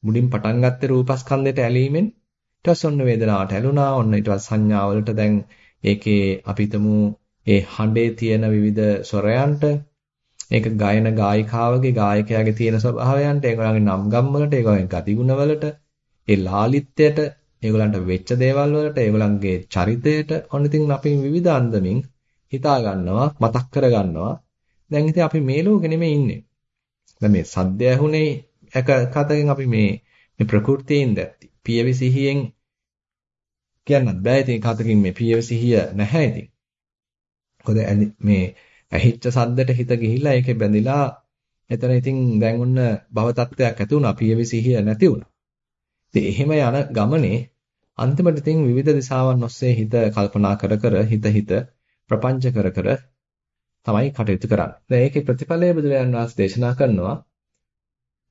මුලින් පටන් ගත්තේ රූපස්කන්ධයට ඇලීමෙන් ඊට පස්සේ ඔන්න වේදනාවට ඇලුනා ඔන්න ඊට පස්සේ සංඥාවලට දැන් ඒකේ අපි ඒ හඬේ තියෙන විවිධ ස්වරයන්ට ඒක ගායන ගායිකාවගේ ගායකයාගේ තියෙන ස්වභාවයන්ට ඒගොල්ලන්ගේ නම් ගම් වලට ඒගොල්ලන්ගේ ගතිගුණ වලට ඒ ලාලිත්‍යයට ඒගොල්ලන්ට වෙච්ච දේවල් වලට ඒගොල්ලන්ගේ චරිතයට ඔන්න ඉතින් අපි විවිධ අන්දමින් හිතා ගන්නවා මතක් කර ගන්නවා දැන් ඉතින් අපි මේ ලෝකෙ නෙමෙයි ඉන්නේ දැන් මේ සද්ද ඇහුනේ එක කතකින් අපි මේ මේ ප්‍රകൃතියෙන් දැක්ටි. පියවි සිහියෙන් කියන්නත් බෑ ඉතින් කතකින් මේ පියවි සිහිය නැහැ ඉතින්. මොකද මේ ඇහිච්ච සද්දට හිත ගිහිල්ලා ඒකේ බැඳිලා එතන ඉතින් දැන් ඔන්න භව තත්ත්වයක් ඇති වුණා පියවි සිහිය නැති වුණා. ඉතින් එහෙම යන ගමනේ අන්තිමට ඉතින් විවිධ දිශාවන් ඔස්සේ හිත කල්පනා කර කර හිත හිත ප්‍රපංච කර කර තමයි කටයුතු කරන්නේ. දැන් ඒකේ ප්‍රතිඵලය බුදුරජාණන් වහන්සේ දේශනා කරනවා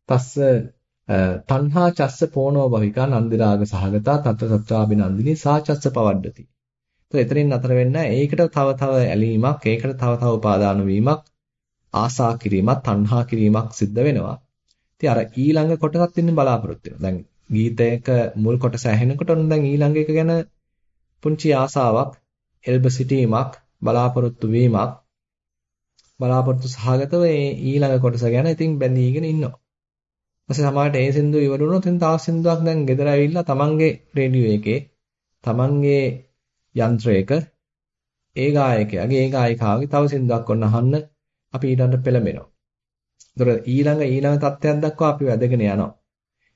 තස්ස තණ්හා චස්ස පෝනෝ භවිකා නන්දිරාග සහගතා තත්ත සත්‍යාබිනන්දිනී සාචස්ස පවඩ්ඩති. તો එතනින් නතර වෙන්න ඒකට තව තව ඇලීමක්, ඒකට තව තව උපාදාන වීමක්, ආසා කිරීමක්, තණ්හා කිරීමක් සිද්ධ වෙනවා. ඉතින් අර ඊළඟ කොටසත් ඉන්නේ බලාපොරොත්තු වෙනවා. දැන් ගීතයක මුල් කොටස ඇහෙනකොට ඔන්න දැන් ඊළඟ එක ගැන පුංචි ආසාවක්, එල්බ සිටීමක්, බලාපොරොත්තු වීමක් බලාපොරොත්තු සහගතව මේ ඊළඟ කොටස ගැන ඉතින් බැඳීගෙන ඉන්නවා. ඊපස්සේ සමහරට ඒ සින්දුව ඉවර වුණොත් එතන තව සින්දුවක් දැන් ගෙදර ඇවිල්ලා තමන්ගේ රේඩියෝ එකේ තමන්ගේ යන්ත්‍රයක ඒ ගායකයාගේ ඒ ගායිකාවගේ තව සින්දුවක් ඔන්න අහන්න අපි ඊළඟට පෙළඹෙනවා. ඒතොර ඊළඟ ඊළඟ තත්ත්වයක් දක්වා අපි වැඩගෙන යනවා.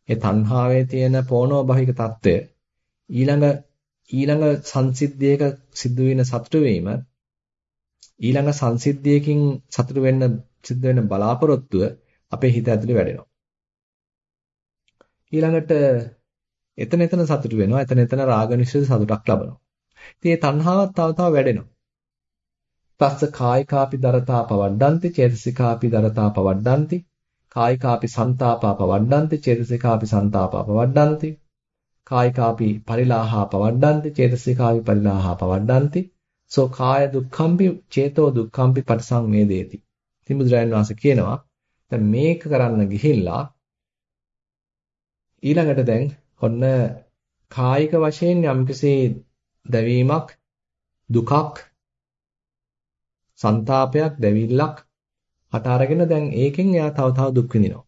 ඒ තණ්හාවේ තියෙන පෝනෝභාවික తত্ত্বය ඊළඟ ඊළඟ සංසිද්ධියක සිද්ධ වෙන සතුට වීම ඊළඟ සංසිද්ධියකින් සතුට වෙන්න සිද්ධ වෙන බලාපොරොත්තුව අපේ හිත ඇතුලේ වැඩෙනවා. ඊළඟට එතන එතන සතුට වෙනවා. එතන එතන රාගනිෂ්ඨ සතුටක් ලබනවා. ඉතින් ඒ තණ්හාවත් තව තව වැඩෙනවා. තස්ස කායිකාපි දරතා පවඩ්ඩන්ති චේතසිකාපි දරතා පවඩ්ඩන්ති කායිකාපි සන්තාපා පවඩ්ඩන්ති චේතසිකාපි සන්තාපා පවඩ්ඩන්ති කායිකාපි පරිලාහා පවඩ්ඩන්ති චේතසිකාපි පරිලාහා පවඩ්ඩන්ති සෝ කාය දුක්ඛම්පි චේතෝ දුක්ඛම්පි පටිසංවේදේති ඉතින් බුදුරජාණන් වහන්සේ කියනවා දැන් මේක කරන්න ගිහිල්ලා ඊළඟට දැන් ඔන්න කායික වශයෙන් යම්කිසි දැවීමක් දුකක් ਸੰతాපයක් දැවිල්ලක් හට අරගෙන දැන් ඒකෙන් එයා තව තව දුක් විඳිනවා.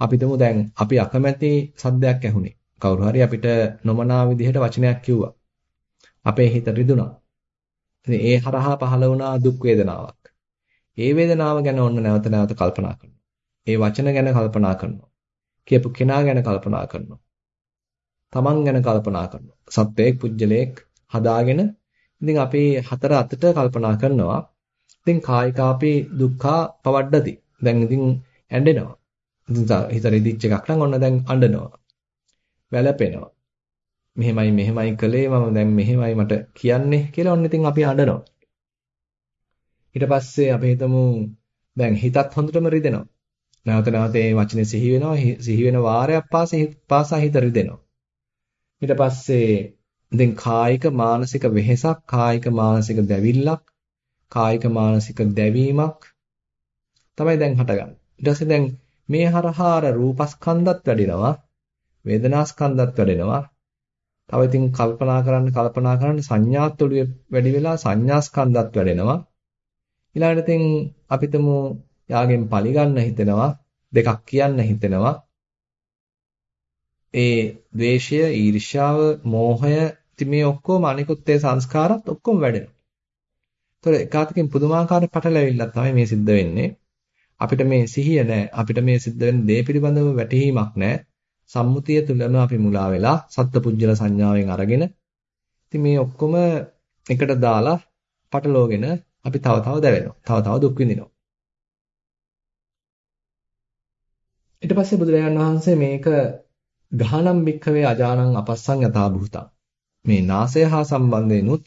අපි තුමු දැන් අපි අකමැති සද්දයක් ඇහුනේ. කවුරු හරි අපිට නොමනා විදිහට වචනයක් කිව්වා. අපේ හිත රිදුනා. ඉතින් ඒ හරහා පහළ වුණා දුක් වේදනාවක්. ඒ වේදනාව ගැන ඔන්න නැවත නැවත කල්පනා කරනවා. ඒ වචන ගැන කල්පනා කරනවා. කියපු කෙනා ගැන කල්පනා කරනවා. තමන් ගැන කල්පනා කරනවා. සත්වයක් පුජ්‍යලයක් හදාගෙන ඉතින් අපි හතර අතට කල්පනා කරනවා. ඉතින් කායිකාපි දුක්ඛා පවඩ්ඩති. දැන් ඉතින් ඇඬෙනවා. ඉතින් හිත රිදිච්ච එකක් නම් ඔන්න දැන් අඬනවා. වැළපෙනවා. මෙහෙමයි මෙහෙමයි කළේ මම දැන් මෙහෙමයි මට කියන්නේ කියලා ඔන්න ඉතින් අපි අඬනවා. ඊට පස්සේ අපි හිතමු දැන් හිතත් හොඳටම රිදෙනවා. නැවත නැවත මේ වචනේ සිහි වෙනවා. සිහි වෙන වාරයක් පාසා පාසා හිත රිදෙනවා. ඊට පස්සේ දැන් කායික මානසික වෙහෙසක්, කායික මානසික දැවිල්ලක්, කායික මානසික දැවීමක් තමයි දැන් හටගන්නේ. ඊට පස්සේ දැන් මේ හරහා අර රූපස්කන්ධත් වැඩිනවා, වේදනාස්කන්ධත් වැඩෙනවා. තව ඉතින් කල්පනා කරන්න කල්පනා කරන්න සංඥාත් වැඩි වෙලා සංඥාස්කන්ධත් වැඩෙනවා. ඊළඟට ඉතින් අපිටම යාගෙන් පරිගන්න හිතෙනවා දෙකක් කියන්න හිතෙනවා ඒ ද්වේෂය ඊර්ෂ්‍යාව මෝහය ඉතින් මේ ඔක්කොම අනිකුත් ඒ සංස්කාරات ඔක්කොම වැඩෙනවා. ඒතර එකාතකින් පුදුමාකාර පටලැවිල්ලක් තමයි මේ සිද්ධ වෙන්නේ. අපිට මේ සිහිය නැහැ. අපිට මේ සිද්ධ වෙන දේ පිළිබඳව වැටහීමක් නැහැ. සම්මුතිය තුළම අපි මුලා වෙලා සත්පුජ්‍යල සංඥාවෙන් අරගෙන ඉතින් මේ ඔක්කොම එකට දාලා පටලෝගෙන අපි තව තව දැවෙනවා. තව තව දුක් විඳිනවා. ඊට පස්සේ බුදුරජාණන් වහන්සේ මේක ගහනම් භික්ඛවේ අජානං අපස්සං යථා භූතං මේ නාසය හා සම්බන්ධයෙන්ුත්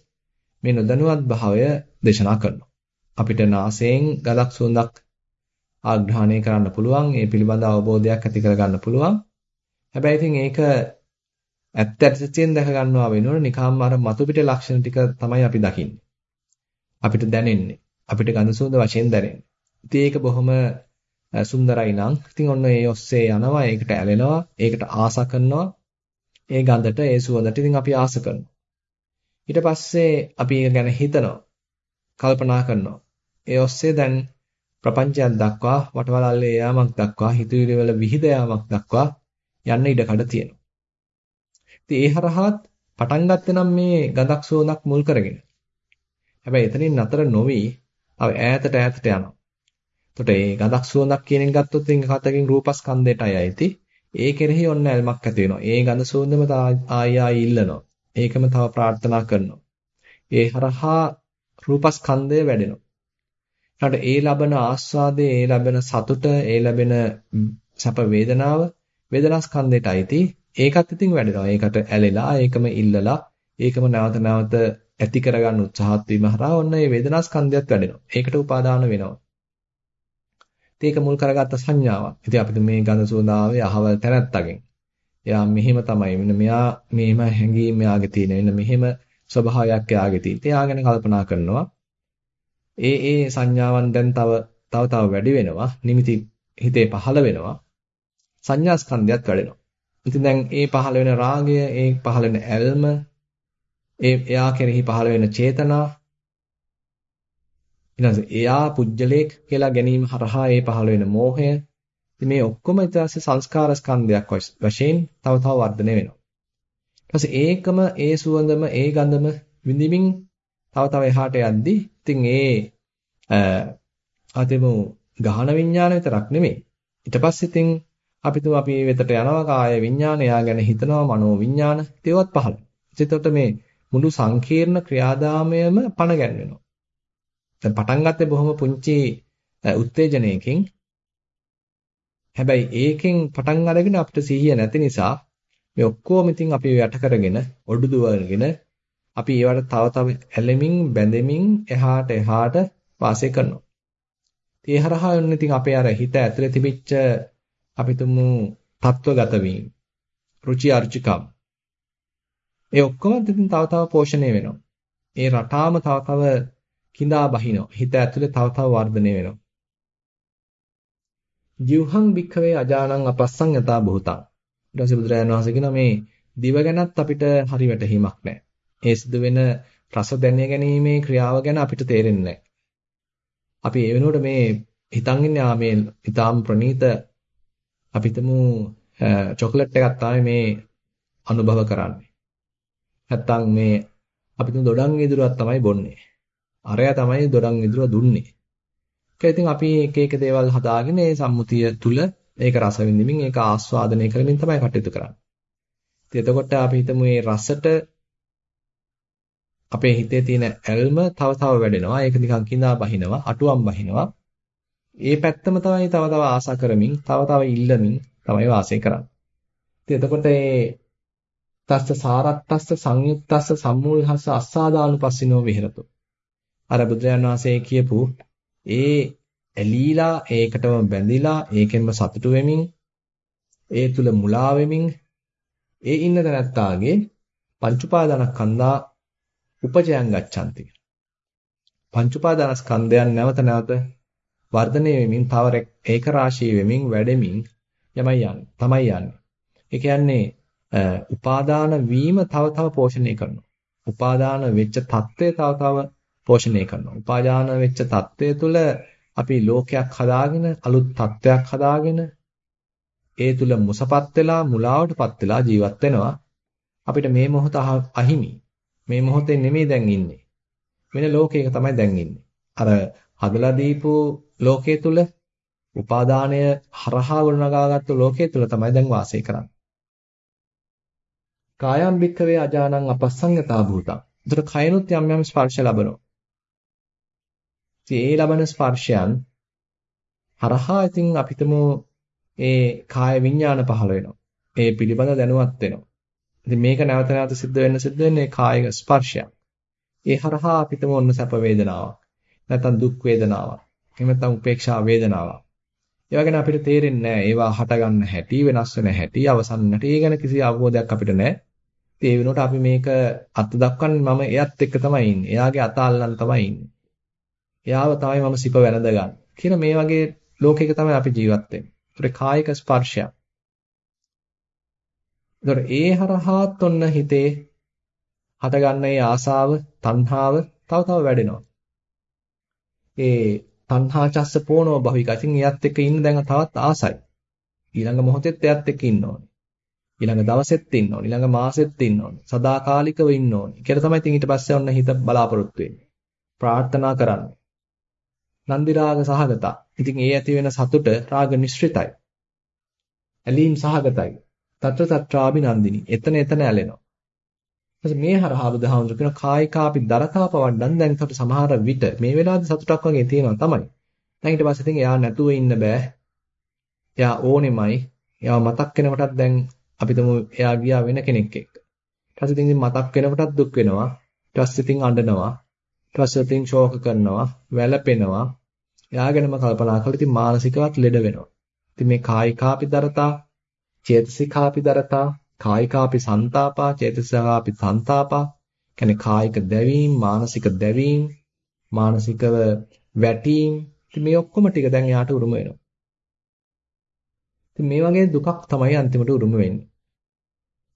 මේ නොදැනුවත් භාවය දේශනා කරනවා. අපිට නාසයෙන් ගලක් සුවඳක් ආග්‍රහණය කරන්න පුළුවන්. ඒ පිළිබඳ අවබෝධයක් ඇති කරගන්න පුළුවන්. හැබැයි ඉතින් ඒක ඇත්ත ඇත්තෙන් දැක ගන්නවා වෙනුවට නිකම්ම අර මතු පිට ලක්ෂණ ටික තමයි අපි දකින්නේ. අපිට දැනෙන්නේ. අපිට ගඳ සුවඳ වශයෙන් දැනෙන්නේ. ඉතින් ඒක බොහොම සුන්දරයි නම් ඉතින් ඔන්න ඒ ඔස්සේ යනවා ඒකට ඇලෙනවා ඒකට ආස කරනවා. ඒ ගඳට ඒ සුවඳට ඉතින් අපි ආස කරනවා. ඊට පස්සේ අපි ඒක ගැන හිතනවා කල්පනා කරනවා. ඒ ඔස්සේ දැන් ප්‍රපංචයක් දක්වා වටවලල්ලේ යාමක් දක්වා හිතුවිලි වල විහිද යාමක් දක්වා යන්න ඉඩ කඩ තියෙනවා. ඉතින් ඒ හරහාත් පටන් ගත්තේ නම් මේ ගඳක් සුවඳක් මුල් කරගෙන. හැබැයි එතනින් නතර නොවි තව ඈතට ඈතට යනවා. එතකොට මේ ගඳක් සුවඳක් කියන එක ගත්තොත් ඉතින් කතකින් රූපස්කන්ධයටයි ඇයිති. ඒ කෙරෙහි ඔන්න ඇල්මක් ඇති වෙනවා. ඒ ගඳ සුවඳම ආයි ආයි ඉල්ලනවා. ඒකම තව ප්‍රාර්ථනා කරනවා. ඒ හරහා රූපස්කන්ධය වැඩෙනවා. ඊට ඒ ලබන ආස්වාදයේ ඒ ලැබෙන සතුට ඒ ලැබෙන සැප වේදනාව වේදනාස්කන්ධයට අයිති ඒකත් ඉතින් වැඩෙනවා. ඒකට ඇලෙලා ඒකම ඉල්ලලා ඒකම නැවත නැවත ඇති කරගන්න උත්සාහත් වීම හරහා ඔන්න මේ වේදනාස්කන්ධයත් වැඩෙනවා. ඒකට උපාදාන වෙනවා. ඒක මුල් කරගත්ත සංඥාවක්. ඉතින් අපිට මේ ගඳ සුවඳ ආවේ අහවල් තැනැත්තගෙන්. එයා මෙහෙම තමයි. මෙන්න මෙයා මෙහෙම හැඟීම් එයාගේ තියෙන. මෙන්න මෙහෙම ස්වභාවයක් එයාගේ තියෙන. ඉතින් එයා ගැන කල්පනා කරනවා. ඒ ඒ සංඥාවන් දැන් තව තව තව වැඩි වෙනවා. නිමිති හිතේ පහළ වෙනවා. සංඥා ස්කන්ධයත් වැඩෙනවා. ඉතින් දැන් ඒ පහළ වෙන රාගය, ඒ පහළ වෙන ඇල්ම, ඒ එයා කෙරෙහි පහළ වෙන චේතනා ඊළඟට එයා පුජ්‍යලේක් කියලා ගැනීම හරහා ඒ පහළ වෙන මෝහය ඉතින් මේ ඔක්කොම ඊට පස්සේ සංස්කාර ස්කන්ධයක් වශයෙන් තව තව වර්ධනය වෙනවා. ඊට ඒකම ඒ සුවඳම ඒ ගඳම විඳිමින් තව තව එහාට යද්දි ඉතින් ඒ අතෙමු ගහන විඥාන විතරක් නෙමෙයි. ඊට පස්සේ ඉතින් අපි තුම අපි වෙතට යනවා කාය විඥාන, එයා ගැන හිතනවා මනෝ විඥාන, ඒවත් පහළ. එතකොට මේ මුළු සංකීර්ණ ක්‍රියාදාමයම පණ ගැන්වෙනවා. දැන් පටන් ගත්තේ බොහොම පුංචි උත්තේජනයකින්. හැබැයි ඒකෙන් පටන් අරගෙන අපිට සිහිය නැති නිසා මේ ඔක්කොම ඉතින් අපි යට කරගෙන ඔඩු දුවගෙන අපි ඒවට තව තව ඇලෙමින් බැඳෙමින් එහාට එහාට වාසය කරනවා. ඒ හරහා යන්නේ ඉතින් අපේ අර හිත ඇතුලේ තිබිච්ච අපි තුමු තත්වගත වීම, රුචි අරුචිකම්. ඒ ඔක්කොම ඉතින් තව තව පෝෂණය වෙනවා. ඒ රටාම තව තව කිඳා බහිනවා. හිත ඇතුලේ තව තව වර්ධනය වෙනවා. ජීවහං භික්ඛවේ අජානං අපස්සං යතා භූතං. ඊට පස්සේ බුදුරජාණන් වහන්සේ කියනවා මේ දිව ගැනත් අපිට හරි වැටහීමක් නැහැ. ඒ සිදු වෙන රස දැනිය ගැනීමේ ක්‍රියාව ගැන අපිට තේරෙන්නේ නැහැ. අපි ඒ වෙනුවට මේ හිතන් ඉන්නේ ආ මේ ඊටාම් ප්‍රණීත අපිටම චොකලට් එකක් තමයි මේ අනුභව කරන්නේ. නැත්තම් මේ අපිට දොඩම් වීදුරුවක් තමයි බොන්නේ. අරයා තමයි දොඩම් විදුර දුන්නේ. ඒක ඉතින් අපි එක එක දේවල් හදාගෙන ඒ සම්මුතිය තුල ඒක රස විඳින්මින් ඒක ආස්වාදනය කරමින් තමයි කටයුතු කරන්නේ. ඉතින් එතකොට අපි හිතමු මේ රසට අපේ හිතේ තියෙන ඇල්ම තව තව වැඩෙනවා. ඒක නිකන් කිඳා බහිනවා, අටුවම් බහිනවා. ඒ පැත්තම තමයි තව තව ආසා කරමින්, තව තව ඉල්ලමින් තමයි වාසය කරන්නේ. ඉතින් එතකොට මේ තස්ස සාරත්තස්ස සංයුත්තස්ස සම්මූලහස්ස අස්සාදානුපස්සිනෝ විහෙරතු. අර බුදුරජාණන් වහන්සේ කියපු ඒ ඇලීලා ඒකටම බැඳිලා ඒකෙන්ම සතුටු වෙමින් ඒ තුල මුලා වෙමින් ඒ ඉන්න තැනත්තාගේ පංච උපාදානස්කන්ධා උපජයන් ගච්ඡanti. පංච උපාදානස්කන්ධයන් නැවත නැවත වර්ධනය වෙමින් තව ඒක රාශී වෙමින් වැඩෙමින් යමයි යන්නේ. තමයි යන්නේ. ඒ කියන්නේ උපාදාන වීම තව තව පෝෂණය කරනවා. උපාදාන වෙච්ච தත්ත්වය තව තව පෝෂණය කරනවා. උපාදාන වෙච්ච தත්ත්වය තුළ අපි ලෝකයක් හදාගෙන අලුත් தත්ත්වයක් හදාගෙන ඒ තුල මුසපත් වෙලා මුලාවටපත් වෙලා ජීවත් වෙනවා. අපිට මේ මොහොත අහිමි. මේ මොහොතේ නෙමෙයි දැන් ඉන්නේ. වෙන ලෝකයක තමයි දැන් ඉන්නේ. අර හදලා දීපු ලෝකයේ තුල උපාදානය හරහා වුණාගාගත්තු ලෝකයේ තුල තමයි දැන් වාසය කරන්නේ. කායම් භික්ඛවේ අජානං අපස්සංගතා භූතං. ඒතර කයනොත් යම් යම් ස්පර්ශ ලබනවා. ඉතින් ඒ ලබන ස්පර්ශයන් හරහා ඉතින් අපිටම ඒ කාය විඥාන පහළ වෙනවා. ඒ පිළිබඳ දැනුවත් වෙනවා. ඉතින් මේක නැවත නැවත සිද්ධ වෙන්න සිද්ධ වෙන්නේ කායික ස්පර්ශයක්. ඒ හරහා අපිටම ඔන්න සැප වේදනාවක්. නැත්නම් දුක් වේදනාවක්. එහෙම නැත්නම් උපේක්ෂා වේදනාවක්. ඒවා ගැන අපිට තේරෙන්නේ නැහැ. ඒවා හටගන්න හැටි, වෙනස් වෙන හැටි, අවසන් නැටි. ඒ ගැන කිසි අවබෝධයක් අපිට නැහැ. ඒ වෙනකොට අපි මේක අත් දක්වන්නේ මම එයත් එක්ක තමයි ඉන්නේ. එයාගේ අත අල්ලන් තමයි ඉන්නේ. එයාව තමයි මම සිප වැළඳ ගන්න. කියන මේ වගේ ලෝකයක තමයි අපි ජීවත් වෙන්නේ. ඒතර කායික ස්පර්ශයක්. ඒතර ඒ හරහාත් ඔන්න හිතේ හටගන්න ඒ ආසාව, තණ්හාව තව තව වැඩෙනවා. ඒ තණ්හා චස්ස පෝනෝ භවික. ඉතින් එයත් එක්ක ඉන්න දැන් තවත් ආසයි. ඊළඟ මොහොතෙත් එයත් එක්ක ඉන්න ඕනේ. ඊළඟ දවසෙත් ඉන්න ඕනේ. ඊළඟ මාසෙත් ඉන්න ඕනේ. සදාකාලිකව ඉන්න ඕනේ. කියලා තමයි ඉතින් ඊට පස්සේ ඔන්න හිත බලාපොරොත්තු වෙන්නේ. ප්‍රාර්ථනා කරන්නේ. නන්දි රාග සහගතා. ඉතින් ඒ ඇති වෙන සතුට රාග නිශ්චිතයි. ඇලීම් සහගතයි. తත්‍ර తත්‍රාබි නන්දිනි. එතන එතන ඇලෙනවා. ඊට මේ හරහා බුදුහාමුදුරු කියන කායිකාපි දරතා පවණ්ඩන් දැන් එතකොට සමහර විට මේ වෙලාවේ සතුටක් වගේ තියෙනවා තමයි. දැන් ඊට පස්සේ ඉතින් එයා නැතුව ඉන්න බෑ. එයා ඕනෙමයි. එයාව මතක් වෙනකොටත් දැන් අපි තමු එයා ගියා වෙන කෙනෙක් එක්ක. ඊට පස්සේ ඉතින් මතක් වෙනකොටත් දුක් වෙනවා. ඊට පස්සේ ඉතින් අඬනවා. ඊටවසෙපින් ෂෝක කරනවා, වැළපෙනවා. එයාගෙනම කල්පනා කරලා ඉතින් මානසිකවත් ලෙඩ වෙනවා. ඉතින් මේ කායිකාපි දරතා, චේතසිකාපි දරතා, කායිකාපි සන්තාපා, චේතසිකාපි සන්තාපා. කියන්නේ කායික දැවීම, මානසික දැවීම, මානසිකව වැටීම්. ඉතින් මේ ඔක්කොම ටික දැන් එයාට උරුම වෙනවා. ඉතින් මේ වගේ දුකක් තමයි අන්තිමට උරුම වෙන්නේ.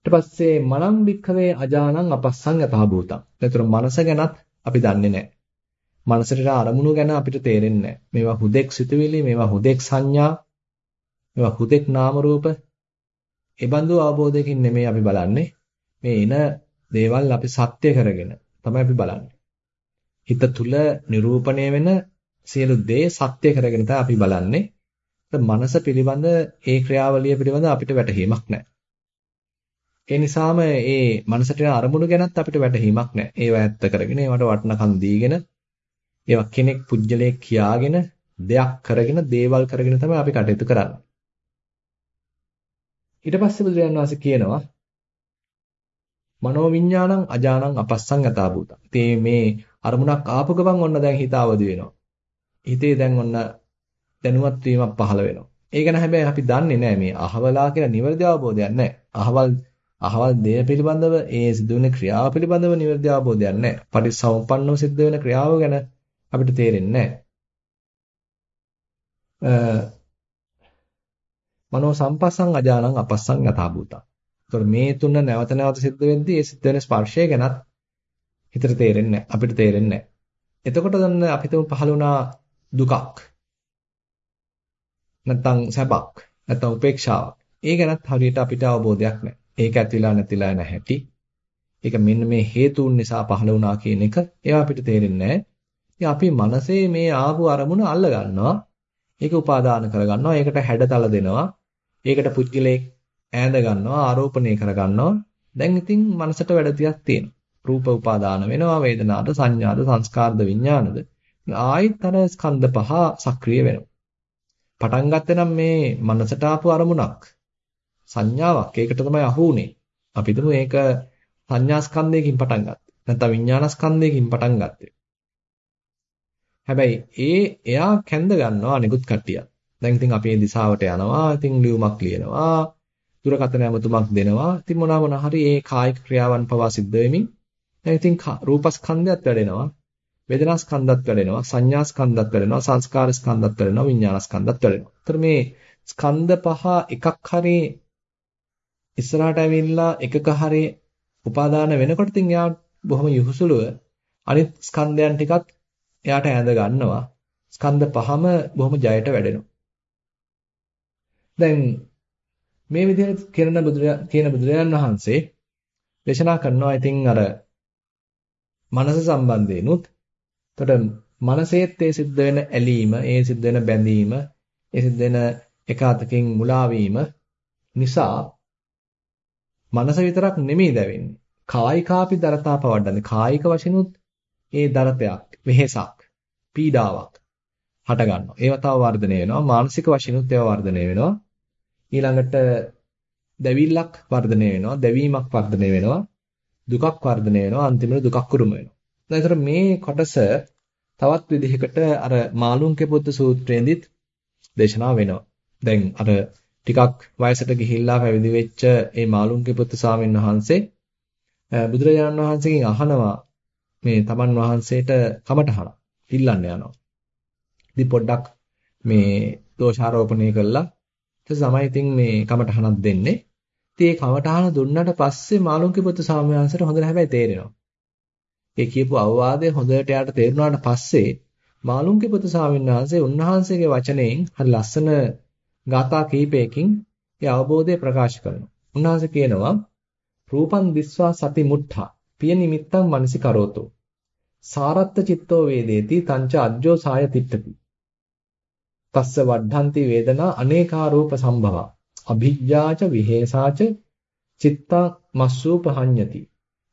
ඊට පස්සේ මනං වික්ඛවේ අජානං අපස්සං යතහ භූතං. එතකොට මනස ගැනත් අපි දන්නේ නැහැ මනසට අරමුණු ගැන අපිට තේරෙන්නේ නැහැ මේවා හුදෙක් සිතුවිලි මේවා හුදෙක් සංඥා මේවා හුදෙක් නාම රූප ඒ බඳු අවබෝධයකින් නෙමෙයි අපි බලන්නේ. මේ එන දේවල් අපි සත්‍ය කරගෙන තමයි අපි බලන්නේ. හිත තුල නිරූපණය වෙන සියලු දේ සත්‍ය කරගෙන තමයි අපි බලන්නේ. මනස පිළිබඳ ඒ ක්‍රියාවලිය පිළිබඳ අපිට වැටහීමක් නැහැ. ඒ නිසාම මේ මනසට යන අරමුණු ගැනත් අපිට වැටහීමක් නැහැ. ඒවා ඇත්ත කරගෙන ඒවට වටනකම් දීගෙන ඒවා කෙනෙක් පුජ්‍යලයක් කියාගෙන දෙයක් කරගෙන දේවල් කරගෙන තමයි අපි කටයුතු කරන්නේ. ඊට පස්සේ බුදුරජාණන් වහන්සේ කියනවා මනෝ විඥානං අජානං අපස්සං යතා භූතං. ඉතින් මේ අරමුණක් ආපු ගමන් ඔන්න දැන් හිත අවදි වෙනවා. හිතේ දැන් ඔන්න දැනුවත් වීමක් පහළ වෙනවා. ඒ ගැන හැබැයි අපි දන්නේ නැහැ මේ අහවලා කියලා නිවැරදි අවබෝධයක් නැහැ. අහවල් අහවල් දේ පිළිබඳව ඒ සිදුවෙන ක්‍රියාව පිළිබඳව නිවැරදි අවබෝධයක් නැහැ. පටිසමුප්පන්නව සිද්ධ වෙන ක්‍රියාව ගැන අපිට තේරෙන්නේ නැහැ. මනෝ සම්පස්සං අජානං අපස්සං යථා භූතං. ඒතකොට මේ තුන නැවත නැවත සිද්ධ වෙද්දී ඒ සිද්ධ වෙන ස්පර්ශය ගැනත් හිතට තේරෙන්නේ අපිට තේරෙන්නේ එතකොට දැන් අපිටම පහළ වුණා දුකක්. නැත්තම් සැපක්. නැත්තම් උපේක්ෂාවක්. ඒ ගැනත් හරියට අපිට අවබෝධයක් නැහැ. ඒක ඇතිලා නැතිලා නැහැටි. ඒක මෙන්න මේ හේතුන් නිසා පහළ වුණා කියන එක ඒවා අපිට තේරෙන්නේ නැහැ. අපි මනසේ මේ ආපු අරමුණ අල්ල ගන්නවා. ඒක උපාදාන කරගන්නවා. ඒකට හැඩතල දෙනවා. ඒකට පුද්ගලයෙක් ඈඳ ගන්නවා, ආරෝපණය කර ගන්නවා. දැන් ඉතින් මනසට වැඩ ටිකක් තියෙනවා. රූප උපාදාන වෙනවා වේදනාද සංඥාද සංස්කාරද විඥානද ආයිත් අර ස්කන්ධ පහ සක්‍රිය වෙනවා පටන් ගත්තේ නම් මේ මනසට ආපු අරමුණක් සංඥාවක් ඒකට තමයි අහු උනේ අපි හිතමු ඒක සංඥා ස්කන්ධයකින් පටන් ගත්තා නැත්නම් විඥාන ස්කන්ධයකින් පටන් ගත්තේ හැබැයි ඒ එයා කැඳ ගන්නවා අනිකුත් කට්ටිය. දැන් ඉතින් අපි මේ දිශාවට යනවා. ඉතින් ලියුමක් ලියනවා. දුරකථන ඇමතුමක් දෙනවා. ඉතින් මොනවා මොනවා හරි ඒ කායික ක්‍රියාවන් පවා සිද්ධ වෙමින් දැන් ඉතින් රූපස්කන්ධයත් වැඩෙනවා. වේදනාස්කන්ධයත් වැඩෙනවා. සංඥාස්කන්ධයත් වැඩෙනවා. සංස්කාරස්කන්ධයත් වැඩෙනවා. විඥානස්කන්ධයත් වැඩෙනවා. ඒතර මේ ස්කන්ධ පහ එකක් හරි ඉස්සරහට ඇවිල්ලා එකක හරි උපාදාන වෙනකොට ඉතින් යා බොහොම යහුසුලුව අනිත් ස්කන්ධයන් ටිකත් එයාට ඇඳ ගන්නවා. ස්කන්ධ පහම බොහොම ජයට වැඩෙනවා. දැන් මේ විදිහට කියන බුදුරජාණන් කියන බුදුරජාණන් වහන්සේ දේශනා කරනවා ඉතින් අර මනස සම්බන්ධේනුත් එතකොට මනසේත් ඒ සිද්ධ වෙන ඇලීම, ඒ සිද්ධ වෙන බැඳීම, ඒ සිද්ධ වෙන එක අතකින් මුලා නිසා මනස විතරක් නෙමෙයි දැවෙන්නේ. කායිකාපි දරතා පවඩන්නේ. කායික වශයෙන්ුත් ඒ දරතයක්, වෙහෙසක්. පීඩාවක් හට ගන්නවා. ඒවා තව වර්ධනය වෙනවා. මානසික වශයෙන්ුත් ඒවා වර්ධනය වෙනවා. ඊළඟට දැවිල්ලක් වර්ධනය වෙනවා. දැවීමක් වර්ධනය වෙනවා. දුකක් වර්ධනය වෙනවා. අන්තිමට දුකක් උරුම වෙනවා. දැන් මේ කොටස තවත් විදිහකට අර මාළුන්ගේ පුත්තු සූත්‍රයේදීත් දේශනා වෙනවා. දැන් අර ටිකක් වයසට ගිහිල්ලා පැවිදි වෙච්ච ඒ මාළුන්ගේ පුත්තු ස්වාමීන් වහන්සේ බුදුරජාණන් වහන්සේගෙන් අහනවා මේ තමන් වහන්සේට කමටහන. ඉල්ලන්න යනවා. ඉතින් පොඩ්ඩක් මේ දෝෂාරෝපණය කළා. ඊට තමයි ඉතින් මේ කමටහනක් දෙන්නේ. ඉතින් මේ කමටහන දුන්නට පස්සේ මාළුන්ගේ පුත් සාමයන්සට හොඳට හැබැයි තේරෙනවා. ඒ කියපු අවවාදය හොඳට යාට තේරුණාට පස්සේ මාළුන්ගේ පුත් සාමින්වහන්සේ උන්වහන්සේගේ වචනයෙන් හරි ලස්සන ගාථා කීපයකින් ඒ අවබෝධය ප්‍රකාශ කරනවා. උන්වහන්සේ කියනවා රූපං දිස්වා සති මුට්ඨා පිය නිමිත්තං මනසි කරෝතෝ සාරත්ත චිත්තෝ වේදේති තංච අජ්ජෝ සාය තිට්ඨති. තස්ස වඩ්ඩಂತಿ වේදනා අනේකා රූප සම්භවා. අභිජ්ජාච විහෙසාච චිත්තා මස්සූපහඤ්ඤති.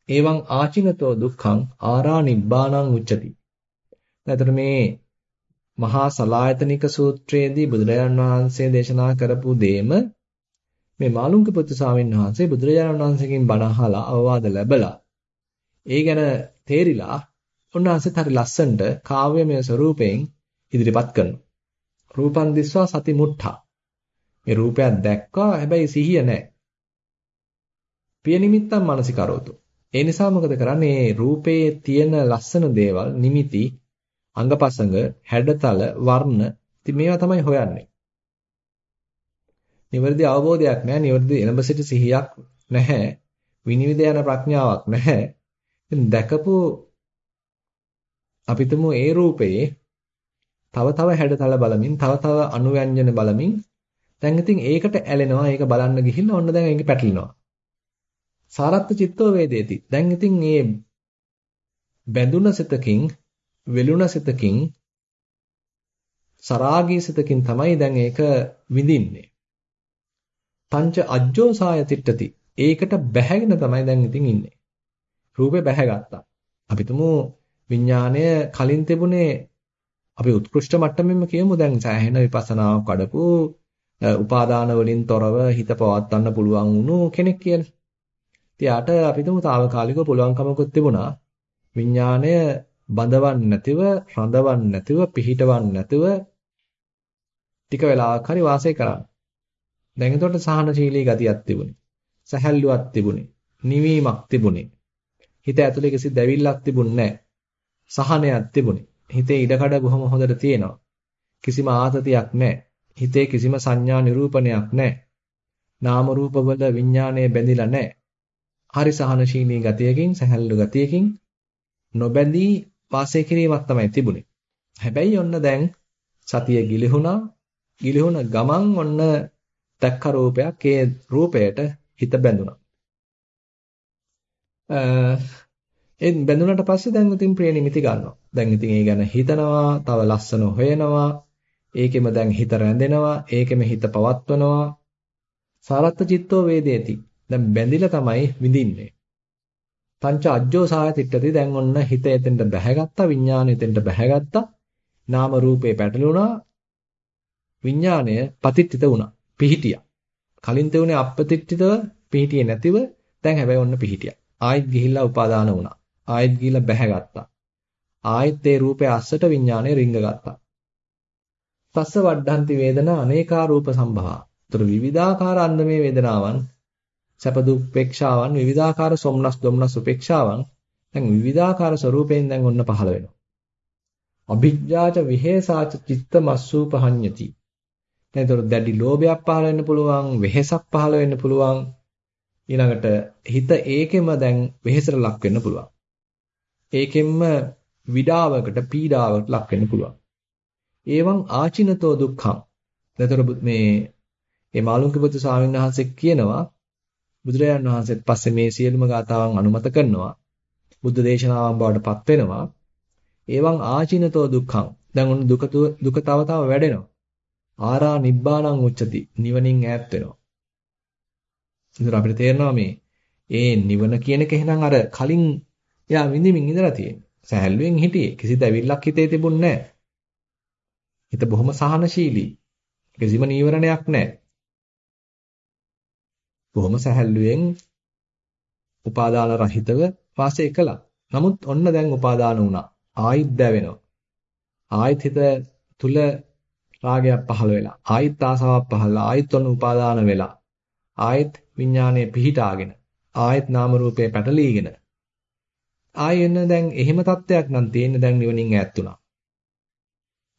එවං ආචිනතෝ දුක්ඛං ආරා නිබ්බානං උච්චති. එතකොට මේ මහා සලායතනික සූත්‍රයේදී බුදුරජාණන් වහන්සේ දේශනා කරපු දෙයම මේ මාළුන්ක පුත්තු ස්වාමීන් වහන්සේ බුදුරජාණන් වහන්සේගෙන් බණ අහලා අවවාද ලැබලා ඒ ගැන තේරිලා උන්වහන්සේත් හරි ලස්සනට කාව්‍යමය ස්වරූපයෙන් ඉදිරිපත් කරනවා. රූපං දිස්වා සති මුට්ඨා. මේ රූපයක් දැක්කා හැබැයි සිහිය නැහැ. පිය නිමිත්තන් මානසිකරෝතු. ඒ නිසා මොකද කරන්නේ? මේ රූපයේ තියෙන ලස්සන දේවල් නිමිති අංගපසංග හැඩතල වර්ණ ඉතින් මේවා තමයි හොයන්නේ. නිවැරදි අවබෝධයක් නැහැ, නිවැරදි එළඹ සිටි සිහියක් නැහැ, විනිවිද යන ප්‍රඥාවක් නැහැ. දැකපු අපිටම ඒ රූපයේ තව තව හැඩතල බලමින් තව තව අනුව්‍යංජන බලමින් දැන් ඉතින් ඒකට ඇලෙනවා ඒක බලන්න ගිහිල්ලා ඔන්න දැන් ඒක පැටලෙනවා සාරත්ත චිත්තෝ වේදේති දැන් ඉතින් මේ බැඳුන සිතකින් වෙලුණ සිතකින් සරාගී සිතකින් තමයි දැන් ඒක විඳින්නේ. පංච අජ්ජෝසාය තිට්ඨති. ඒකට බැහැගෙන තමයි දැන් ඉතින් ඉන්නේ. රූපේ බැහැගත්තා. අපි තුමු විඥාණය කලින් තිබුණේ අපි උත්කෘෂ්ඨ මට්ටමෙන්ම කියමු. දැන් සෑහෙන විපස්සනාවක් වඩපු උපාදාන වලින් තොරව හිත පවත්වන්න පුළුවන් වුණු කෙනෙක් කියලා. ඉතියාට අපි තුමු తాවකාලිකව පුළුවන්කමකුත් තිබුණා. විඥාණය බඳවන්න නැතිව, රඳවන්න නැතිව, පිහිටවන්න නැතිව ටික වෙලාවක් හරි වාසය කරන්න. දැන් එතකොට සහනශීලී ගතියක් තිබුණේ. සැහැල්ලුවක් තිබුණේ. නිවීමක් තිබුණේ. හිත ඇතුලේ කිසි දැවිල්ලක් තිබුණේ නැහැ. සහනයක් තිබුණේ. හිතේ ඉඩකඩ බොහොම හොඳට තියෙනවා. කිසිම ආතතියක් නැහැ. හිතේ කිසිම සංඥා නිරූපණයක් නැහැ. නාම රූපවල විඥාණය බැඳිලා නැහැ. හරි සහනශීලී ගතියකින් සැහැල්ලු ගතියකින් නොබැඳී වාසය කිරීමක් තමයි තිබුණේ. හැබැයි ඔන්න දැන් සතිය ගිලිහුණා. ගිලිහුණ ගමන් ඔන්න දැක්ක රූපයක් ඒ රූපයට හිත බැඳුණා. ඒ බැඳුනට පස්සේ දැන් ඉතින් ප්‍රිය නිමිති ගන්නවා. දැන් ඉතින් ඒ ගැන හිතනවා, තව ලස්සන හොයනවා, ඒකෙම දැන් හිත රැඳෙනවා, ඒකෙම හිත පවත්වනවා. සාරත්ත චිත්තෝ වේදේති. දැන් බැඳිලා තමයි විඳින්නේ. පංච අජ්ජෝසාය තිට්ඨති දැන් ඔන්න හිත එතෙන්ට බැහැගත්තා විඥානය එතෙන්ට බැහැගත්තා. නාම රූපේ පැටළුණා විඥානය පතිට්ඨිත වුණා. පිහිටියා. කලින් තෙවුනේ අපපතිට්ඨිතව පිහිටියේ නැතිව. දැන් හැබැයි ඔන්න පිහිටියා. ආයෙත් ගිහිල්ලා උපාදාන වුණා. ආයෙත් ගිහිල්ලා බැහැගත්තා. ආයෙත් ඒ රූපේ අස්සට විඥානය රිංගගත්තා. තස්ස වඩ්ඩන්ති වේදනා අනේකා රූප සම්භවා. ତොර විවිධාකාර අන්දමේ වේදනාවන් සැප දුක් උපේක්ෂාවන් විවිධාකාර සොම්නස් දොම්නස් උපේක්ෂාවන් දැන් විවිධාකාර ස්වરૂපයෙන් දැන් ඔන්න පහළ වෙනවා. අභිජ්ජාච විහෙසාච චිත්ත මස්සූපහඤ්ඤති. දැන් ඒතර දැඩි ලෝභයක් පහළ වෙන්න පුළුවන්, වෙහෙසක් පහළ වෙන්න පුළුවන්. ඊළඟට හිත ඒකෙම දැන් වෙහෙසට ලක් වෙන්න පුළුවන්. ඒකෙන්ම විඩාවකට පීඩාවකට ලක් වෙන්න පුළුවන්. ඒවං ආචිනතෝ දුක්ඛං. එතකොට මේ මේ මාළුන්ගේ පුත්‍ර ස්වාමීන් වහන්සේ කියනවා බුදුරජාණන් වහන්සේත් පස්සේ මේ සියලුම ගාතාවන් අනුමත කරනවා. බුද්ධ දේශනාවන් බවට පත් වෙනවා. ඒවං ආචිනතෝ දුක්ඛං. දැන් ඔන්න දුක දුක තව තව වැඩෙනවා. ආරා නිබ්බාණං උච්චති. නිවනින් ඈත් වෙනවා. ඉතින් අපිට තේරෙනවා මේ ඒ නිවන කියන එක එහෙනම් අර කලින් යා විඳින්මින් ඉඳලා තියෙන්නේ. සහැල්ලුවෙන් හිටියේ. කිසි දැවිල්ලක් හිතේ තිබුණේ නැහැ. හිත බොහොම සහනශීලී. කිසිම නීවරණයක් නැහැ. බොහොම සැහැල්ලුවෙන් උපාදාන රහිතව වාසය කළා. නමුත් ඔන්න දැන් උපාදාන වුණා. ආයිත් දැවෙනවා. ආයිත් හිත තුල රාගයක් පහළ වෙලා. ආයිත් ආසාවක් පහළලා. ආයිත් ඔන්න උපාදාන වෙලා. ආයිත් විඥානයේ පිහිටාගෙන. ආයිත් නාම රූපේ පැටලීගෙන. ආයෙන්න දැන් එහෙම තත්ත්වයක් නම් තියෙන්නේ දැන් නිවනින් ඈත් වුණා.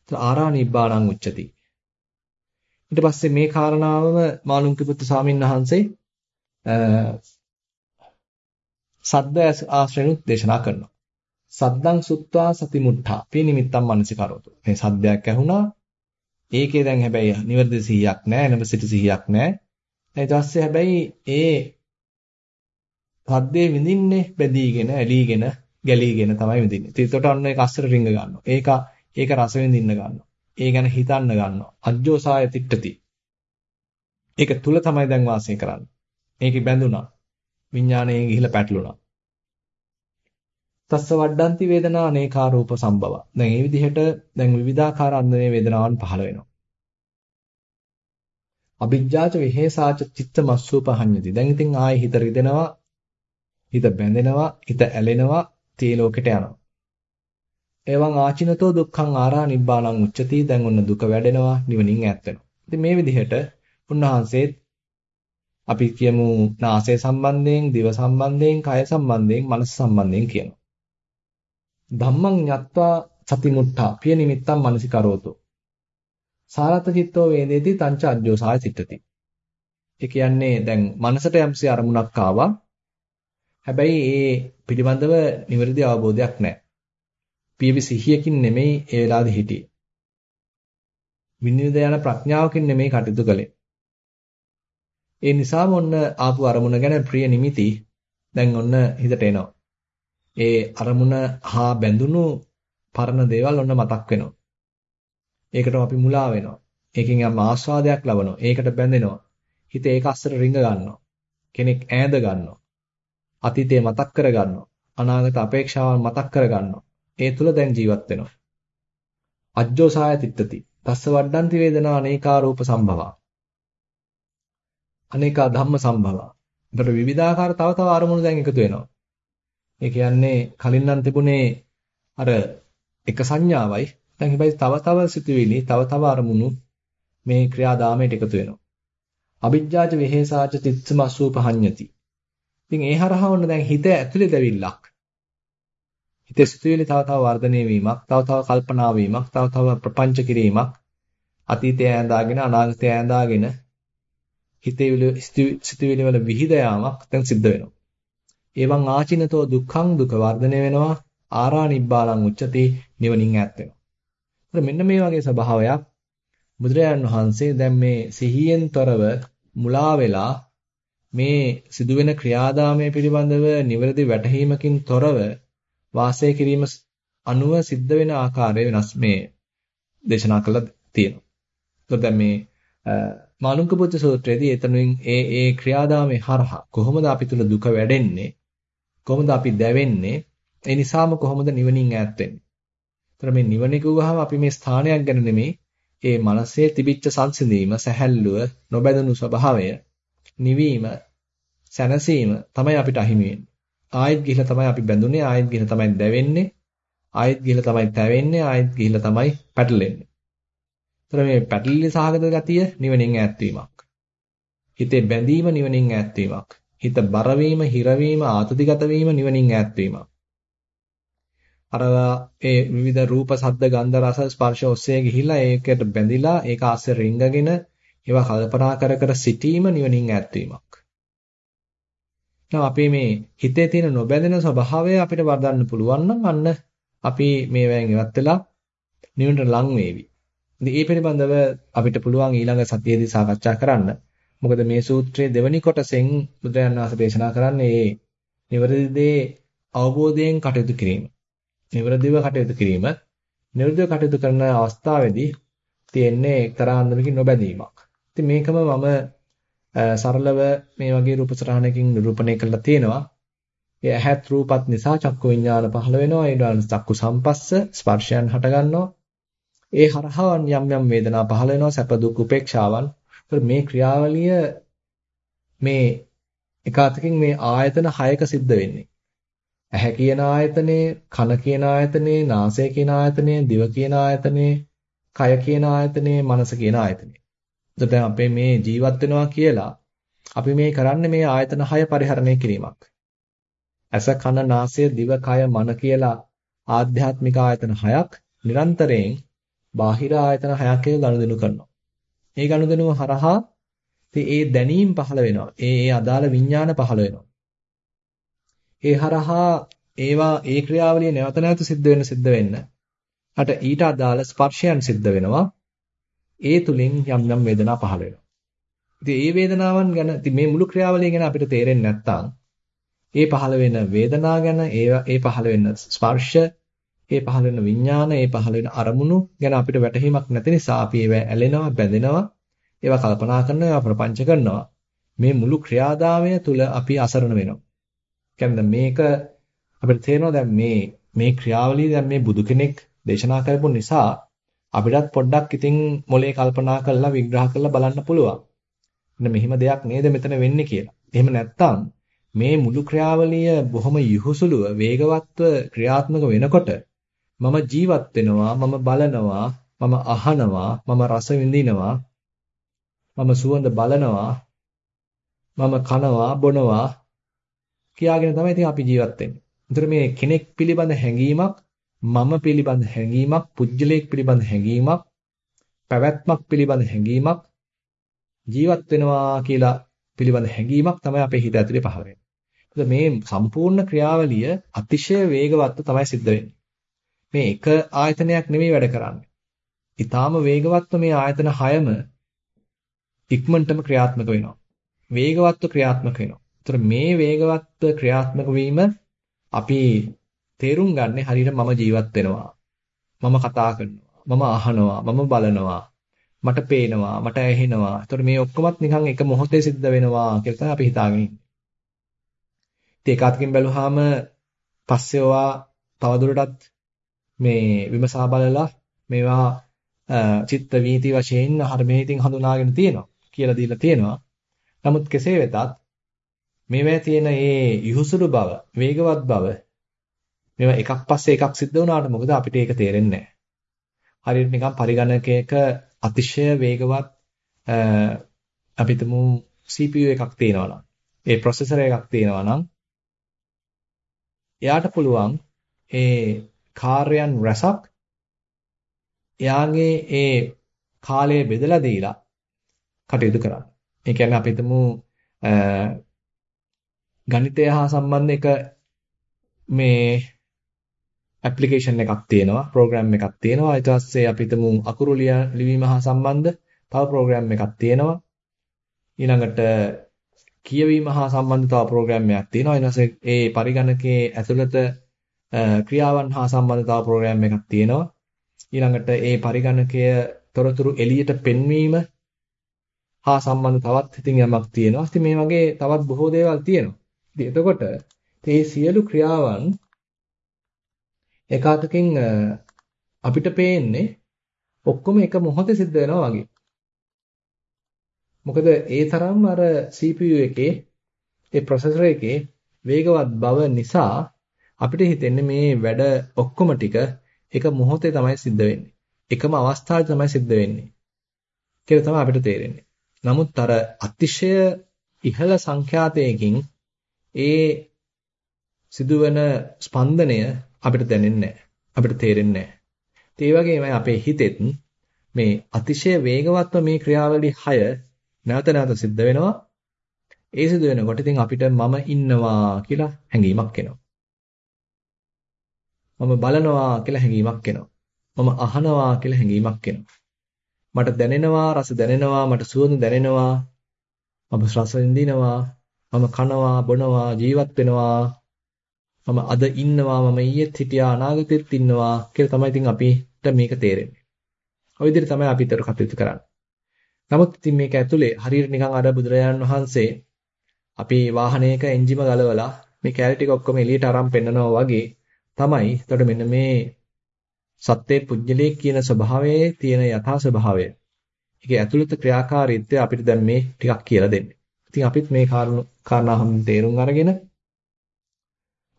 ආරා නිබ්බාණං උච්චති. ඊට පස්සේ මේ කාරණාවම මාළුන්කිපුත්තු ස්වාමීන් වහන්සේ සද්ද ආශ්‍රයනුත් දේශනා කරනවා. සද්දං සුත්වා සතිමුට්ඨා පිනිමිත්තම් මනසිකරෝතු. මේ සද්දයක් ඇහුණා. ඒකේ දැන් හැබැයි නිවර්ද සිහියක් නැහැ, නබ සිට සිහියක් නැහැ. ඊට පස්සේ හැබැයි ඒ සද්දේ විඳින්නේ බැදීගෙන, ඇලීගෙන, ගැලීගෙන තමයි විඳින්නේ. ඒකට අන්න ඒක අස්සර රිංග ගන්නවා. ඒක ඒක රස විඳින්න ගන්නවා. ඒ ගැන හිතන්න ගන්නවා. අජ්ජෝසාය තිට්ඨති. ඒක තුල තමයි දැන් වාසය කරන්නේ. මේකේ බැඳුනා. විඥාණයෙන් ගිහිලා පැටලුණා. තස්ස වඩ්ඩන්ති වේදනා අනේකා රූප සම්භව. දැන් මේ විදිහට දැන් විවිධාකාර අන්දමේ වේදනාවන් පහළ වෙනවා. අභිජ්ජාච විහෙසාච චිත්ත මස්සූපහඤ්ඤති. දැන් ඉතින් ආයේ හිත රිදෙනවා, හිත බැඳෙනවා, හිත ඇලෙනවා, තේ ලෝකෙට යනවා. එවං ආචිනතෝ දුක්ඛං ආරා නිබ්බාණං උච්චති දැන් ඔන්න දුක වැඩෙනවා නිවනින් ඈත් වෙනවා. ඉතින් මේ විදිහට උන්වහන්සේත් අපි කියමු නාසය සම්බන්ධයෙන්, දිව සම්බන්ධයෙන්, කය සම්බන්ධයෙන්, මනස සම්බන්ධයෙන් කියනවා. ධම්මං ඤත්වා සතිමුත්තා පිය නිමිත්තං මනසිකරෝතෝ. සාරත චිත්තෝ වේදේති තංච අජ්ජෝසාය සිටති. ඒ කියන්නේ දැන් මනසට යම්සේ අරමුණක් ආවා. හැබැයි ඒ පිළිබඳව නිවැරදි අවබෝධයක් නැහැ. පියවි සිහියකින් නෙමෙයි ඒ වෙලාවේ හිටියේ. විනිවිද යන ප්‍රඥාවකින් නෙමෙයි කටයුතු කළේ. ඒ නිසාම ඔන්න ආපු අරමුණ ගැන ප්‍රිය නිමිති දැන් ඔන්න හිතට එනවා. ඒ අරමුණ හා බැඳුණු පරණ දේවල් ඔන්න මතක් වෙනවා. ඒකට අපි මුලා වෙනවා. ඒකෙන් යම් ආස්වාදයක් ලබනවා. ඒකට බැඳෙනවා. හිත ඒක අස්සට රිංග ගන්නවා. කෙනෙක් ඈඳ ගන්නවා. අතීතේ මතක් කර ගන්නවා. අනාගත අපේක්ෂාවන් මතක් කර ගන්නවා. ඒ තුල දැන් ජීවත් වෙනවා. අජ්ජෝසාය තිට්ඨති. තස්ස වඩ්ඩන්ති වේදනා අනේකා රූප සම්භවා. අනේකා ධම්ම සම්භවා. එතකොට විවිධාකාර තව තව අරමුණු දැන් එකතු වෙනවා. ඒ කියන්නේ කලින් නම් තිබුණේ අර එක සංඥාවයි දැන් හැබැයි තව තව සිතුවිලි තව තව අරමුණු මේ ක්‍රියාදාමයට එකතු වෙනවා. අවිජ්ජාච විහෙසාච තිත්සමස්සූපහඤ්ඤති. ඉතින් ඒ හරහා වුණ දැන් හිත ඇතුලේ දැවිල්ලක්. හිතේ සිතුවිලි තව තව වර්ධනය වීමක්, තව තව කල්පනා වීමක්, තව තව ප්‍රපංච කිරීමක්, අතීතය ඈඳාගෙන අනාගතය ඈඳාගෙන හිතේ සිතුවිලි වල විහිද යාමක් දැන් සිද්ධ වෙනවා. එවං ආචිනතෝ දුක්ඛං දුක වර්ධනය වෙනවා, ආරා නිබ්බාලං උච්චති නිවනින් ඈත් වෙනවා. ඒත් මෙන්න මේ වගේ ස්වභාවයක් බුදුරජාණන් වහන්සේ දැන් මේ සිහියෙන් තොරව මුලා වෙලා මේ සිදුවෙන ක්‍රියාදාමය පිළිබඳව නිවැරදි වැටහීමකින් තොරව වාසය කිරීම අනුව සිද්ධ වෙන ආකාරය වෙනස් මේ දේශනා කළා තියෙනවා. ඒතකොට දැන් මේ මානුක පුත්‍ර සූත්‍රයේදී එතනින් ඒ ඒ ක්‍රියාදාමේ හරහා කොහොමද අපි තුල දුක වැඩෙන්නේ? කොහොමද අපි දැවෙන්නේ? ඒ නිසාම කොහොමද නිවනින් ඈත් වෙන්නේ? ඒතර මේ නිවන කිව්වහම අපි මේ ස්ථානයක් ගැන නෙමෙයි ඒ මනසේ තිබිච්ච සංසිඳීම, සැහැල්ලුව, නොබැඳුණු ස්වභාවය, නිවීම, සැනසීම තමයි අපිට අහිමි වෙන්නේ. ආයෙත් ගිහිල්ලා තමයි අපි බැඳුනේ, ආයෙත් ගිහිල්ලා තමයි දැවෙන්නේ, ආයෙත් ගිහිල්ලා තමයි තැවෙන්නේ, ආයෙත් ගිහිල්ලා තමයි පැටලෙන්නේ. ඒතර මේ පැටලිලි සහගත ගතිය නිවනින් ඈත් වීමක්. හිතේ බැඳීම නිවනින් ඈත් වීමක්. හිත බර වීම, හිර වීම, ආතතිගත වීම නිවනින් ඈත් වීමක්. අර ඒ විවිධ රූප, ශබ්ද, ගන්ධ, රස, ස්පර්ශ ඔස්සේ ගිහිල්ලා ඒකට බැඳිලා ඒක ආස්සේ රිංගගෙන ඒවා කල්පනා කර කර සිටීම නිවනින් ඈත් වීමක්. නම් අපේ මේ හිතේ තියෙන නොබැඳෙන ස්වභාවය අපිට වර්ධන්න පුළුවන් නම් අන්න අපි මේවෙන් ඉවත් වෙලා නිවනට ලං වේවි. ඉතින් මේ පිළිබඳව අපිට පුළුවන් ඊළඟ සතියේදී සාකච්ඡා කරන්න. මොකද මේ සූත්‍රයේ දෙවැනි කොටසෙන් බුදුරජාණන් වහන්සේ දේශනා කරන්නේ මේ නිවැරදි දේ අවබෝධයෙන් කටයුතු කිරීම. නිවැරදිව කටයුතු කිරීම. නිවැරදිව කටයුතු කරන අවස්ථාවේදී තියෙන්නේ එක්තරා අන්දමකින් නොබැඳීමක්. ඉතින් මේකම මම සරලව මේ වගේ රූප සරහණකින් නිරූපණය කරලා තියෙනවා. ඒ ඇහත් රූපත් නිසා චක්කු විඤ්ඤාණ පහළ වෙනවා. ඒ වගේම චක්කු සම්පස්ස ස්පර්ශයන් හට ගන්නවා. ඒ හරහා යම් යම් වේදනා පහළ වෙනවා. සැප දුක් උපේක්ෂාවන්. මේ ක්‍රියාවලිය මේ එකාතකින් මේ ආයතන 6ක සිද්ධ වෙන්නේ. ඇහැ කියන ආයතනේ, කන කියන ආයතනේ, නාසය කියන ආයතනේ, දිව කියන ආයතනේ, කය කියන ආයතනේ, මනස කියන ආයතනේ. එතකොට අපේ මේ ජීවත් වෙනවා කියලා අපි මේ කරන්නේ මේ ආයතන 6 පරිහරණය කිරීමක්. ඇස කන නාසය දිව කය මන කියලා ආධ්‍යාත්මික ආයතන 6ක් නිරන්තරයෙන් බාහිර ආයතන 6ක ගනුදෙනු කරනවා. මේ ගනුදෙනුව හරහා ඉතින් ඒ දැනීම් පහළ වෙනවා. ඒ ඒ අදාළ විඥාන පහළ වෙනවා. ඒ හරහා ඒවා ඒ ක්‍රියාවලිය නැවත නැවත සිද්ධ වෙන්න සිද්ධ වෙන්න අට ඊට අදාළ ස්පර්ශයන් සිද්ධ වෙනවා. ඒ තුලින් යම් යම් වේදනා පහළ වෙනවා. ඉතින් මේ වේදනාවන් ගැන ඉතින් මේ මුළු ක්‍රියාවලිය ගැන අපිට තේරෙන්නේ නැත්නම් ඒ පහළ වෙන වේදනා ගැන ඒ ඒ පහළ වෙන ස්පර්ශ ඒ පහළ වෙන විඥාන ඒ පහළ වෙන අරමුණු ගැන අපිට වැටහීමක් නැති නිසා අපි ඒවා ඇලෙනවා බැඳෙනවා ඒවා කල්පනා කරනවා ඒවා ප්‍රපංච කරනවා මේ මුළු ක්‍රියාදාමය තුල අපි අසරණ වෙනවා. කියන්නේ මේක අපිට තේරෙනවා දැන් මේ මේ ක්‍රියාවලිය දැන් මේ බුදු කෙනෙක් දේශනා කරපු නිසා අපිටත් පොඩ්ඩක් ඉතින් මොලේ කල්පනා කරලා විග්‍රහ කරලා බලන්න පුළුවන්. මෙන්න මෙහිම දෙයක් නේද මෙතන වෙන්නේ කියලා. එහෙම නැත්නම් මේ මුළු ක්‍රියාවලිය බොහොම යහුසුලුව වේගවත්ව ක්‍රියාත්මක වෙනකොට මම ජීවත් වෙනවා මම බලනවා මම අහනවා මම රස විඳිනවා මම සුවඳ බලනවා මම කනවා බොනවා කියාගෙන තමයි ඉතින් අපි ජීවත් වෙන්නේ. ඒතර මේ කෙනෙක් පිළිබඳ හැඟීමක් මම පිළිබඳ හැඟීමක්, පුජ්‍යලයක් පිළිබඳ හැඟීමක්, පැවැත්මක් පිළිබඳ හැඟීමක් ජීවත් වෙනවා කියලා පිළිබඳ හැඟීමක් තමයි අපේ හිත ඇතුලේ පහළ වෙන්නේ. මේ සම්පූර්ණ ක්‍රියාවලිය අතිශය වේගවත්ව තමයි සිද්ධ වෙන්නේ. මේ එක ආයතනයක් නෙමෙයි වැඩ කරන්නේ. ඊටාම වේගවත්ව මේ ආයතන 6ම ඉක්මනටම ක්‍රියාත්මක වෙනවා. වේගවත්ව ක්‍රියාත්මක වෙනවා. ඒතර මේ වේගවත්ව ක්‍රියාත්මක වීම අපි තේරුම් ගන්න හරියට මම ජීවත් වෙනවා. මම කතා කරනවා. මම අහනවා. මම බලනවා. මට පේනවා. මට ඇහෙනවා. ඒතර මේ ඔක්කොමත් නිකන් එක මොහොතේ සිද්ධ වෙනවා කියලා තමයි අපි හිතාගෙන ඉන්නේ. ඉතින් ඒකාතකින් බැලුවාම පස්සේවා තවදුරටත් මේ විමසා බලලා මේවා චිත්ත වීති වශයෙන් අහර මෙහි ඉතින් හඳුනාගෙන තියෙනවා කියලා දීලා තියෙනවා. නමුත් කෙසේ වෙතත් මේවැ තියෙන මේ යහුසුළු බව, වේගවත් බව මේවා එකක් පස්සේ එකක් සිද්ධ වුණාට මොකද අපිට ඒක තේරෙන්නේ නැහැ. හරියට නිකන් පරිගණකයක අතිශය වේගවත් අපිටම CPU එකක් තියෙනවා නම් ඒ ප්‍රොසෙසර් එකක් තියෙනවා නම් එයාට පුළුවන් ඒ කාර්යයන් රැසක් එයාගේ ඒ කාලය බෙදලා දීලා කටයුතු කරන්න. ඒ කියන්නේ අපි හිතමු ගණිතය හා සම්බන්ධ එක මේ ඇප්ලිකේෂන් එකක් තියෙනවා ප්‍රෝග්‍රෑම් එකක් තියෙනවා. ඊට පස්සේ අපි හිතමු අකුරු ලිවීම හා සම්බන්ධ තව ප්‍රෝග්‍රෑම් එකක් තියෙනවා. ඊළඟට කියවීම හා සම්බන්ධ තව ප්‍රෝග්‍රෑම් එකක් තියෙනවා. ඊට පස්සේ ඒ පරිගණකයේ ඇතුළත ක්‍රියාවන් හා සම්බන්ධ තව ප්‍රෝග්‍රෑම් එකක් තියෙනවා ඊළඟට ඒ පරිගණකය තොරතුරු එළියට පෙන්වීම හා සම්බන්ධ තවත් ඉතින් යමක් තියෙනවා. ඉතින් මේ වගේ තවත් බොහෝ දේවල් තියෙනවා. ඉතින් එතකොට ඒ සියලු ක්‍රියාවන් එකාතකින් අපිට පේන්නේ ඔක්කොම එක මොහොතේ සිද්ධ වෙනවා වගේ. මොකද ඒ තරම් අර CPU එකේ ඒ ප්‍රොසෙසර් එකේ වේගවත් බව නිසා අපිට හිතෙන්නේ මේ වැඩ ඔක්කොම ටික එක මොහොතේ තමයි සිද්ධ වෙන්නේ. එකම අවස්ථාවේ තමයි සිද්ධ වෙන්නේ. කියලා තමයි අපිට තේරෙන්නේ. නමුත් අර අතිශය ඉහළ සංඛ්‍යාතයකින් ඒ සිදුවෙන ස්පන්දනය අපිට දැනෙන්නේ නැහැ. අපිට තේරෙන්නේ නැහැ. ඒ වගේමයි අපේ හිතෙත් මේ අතිශය වේගවත්ව මේ ක්‍රියාවලිය 6 නැවත නැවත සිද්ධ වෙනවා. ඒ සිදු වෙනකොට ඉතින් අපිට මම ඉන්නවා කියලා හැඟීමක් එනවා. මම බලනවා කියලා හැඟීමක් එනවා. මම අහනවා කියලා හැඟීමක් එනවා. මට දැනෙනවා රස දැනෙනවා මට සුවඳ දැනෙනවා. මම රස විඳිනවා. මම කනවා බොනවා ජීවත් වෙනවා. මම අද ඉන්නවා මම ඊයේත් හිටියා අනාගතෙත් ඉන්නවා කියලා තමයි ඉතින් අපිට මේක තේරෙන්නේ. ওই විදිහට තමයි අපි ඊතර කටයුතු කරන්නේ. නමුත් ඉතින් මේක ඇතුලේ හරියට නිකන් අර බුදුරජාණන් වහන්සේ අපි වාහනයක එන්ජිම ගලවලා මේ කැලේ ටික ඔක්කොම එළියට අරන් පෙන්නනවා වගේ තමයි. එතකොට මෙන්න මේ සත්‍යයේ පුජ්‍යලේ කියන ස්වභාවයේ තියෙන යථා ස්වභාවය. ඒකේ ඇතුළත ක්‍රියාකාරීත්වය අපිට දැන් මේ ටිකක් කියලා දෙන්නේ. ඉතින් අපිත් මේ කාරණු කාරණා හැම තේරුම් අරගෙන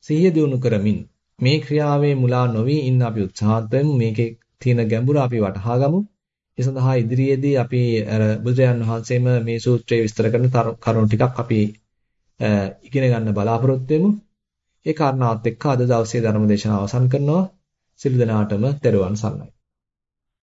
සිහිය දියුණු කරමින් මේ ක්‍රියාවේ මුලා නොවි ඉන්න අපි උත්සාහත් වෙමු. මේකේ තියෙන ගැඹුර අපි වටහා ගමු. ඒ සඳහා ඉදිරියේදී අපි අර බුදුරජාන් වහන්සේම මේ සූත්‍රය විස්තර කරන කරුණු ටිකක් අපි ඉගෙන ගන්න බලාපොරොත්තු වෙමු. ඒ කාරණාවත් එක්ක අද දවසේ ධර්ම දේශනාව අවසන් කරනවා. සිළු දනාටම තෙරුවන් සරණයි.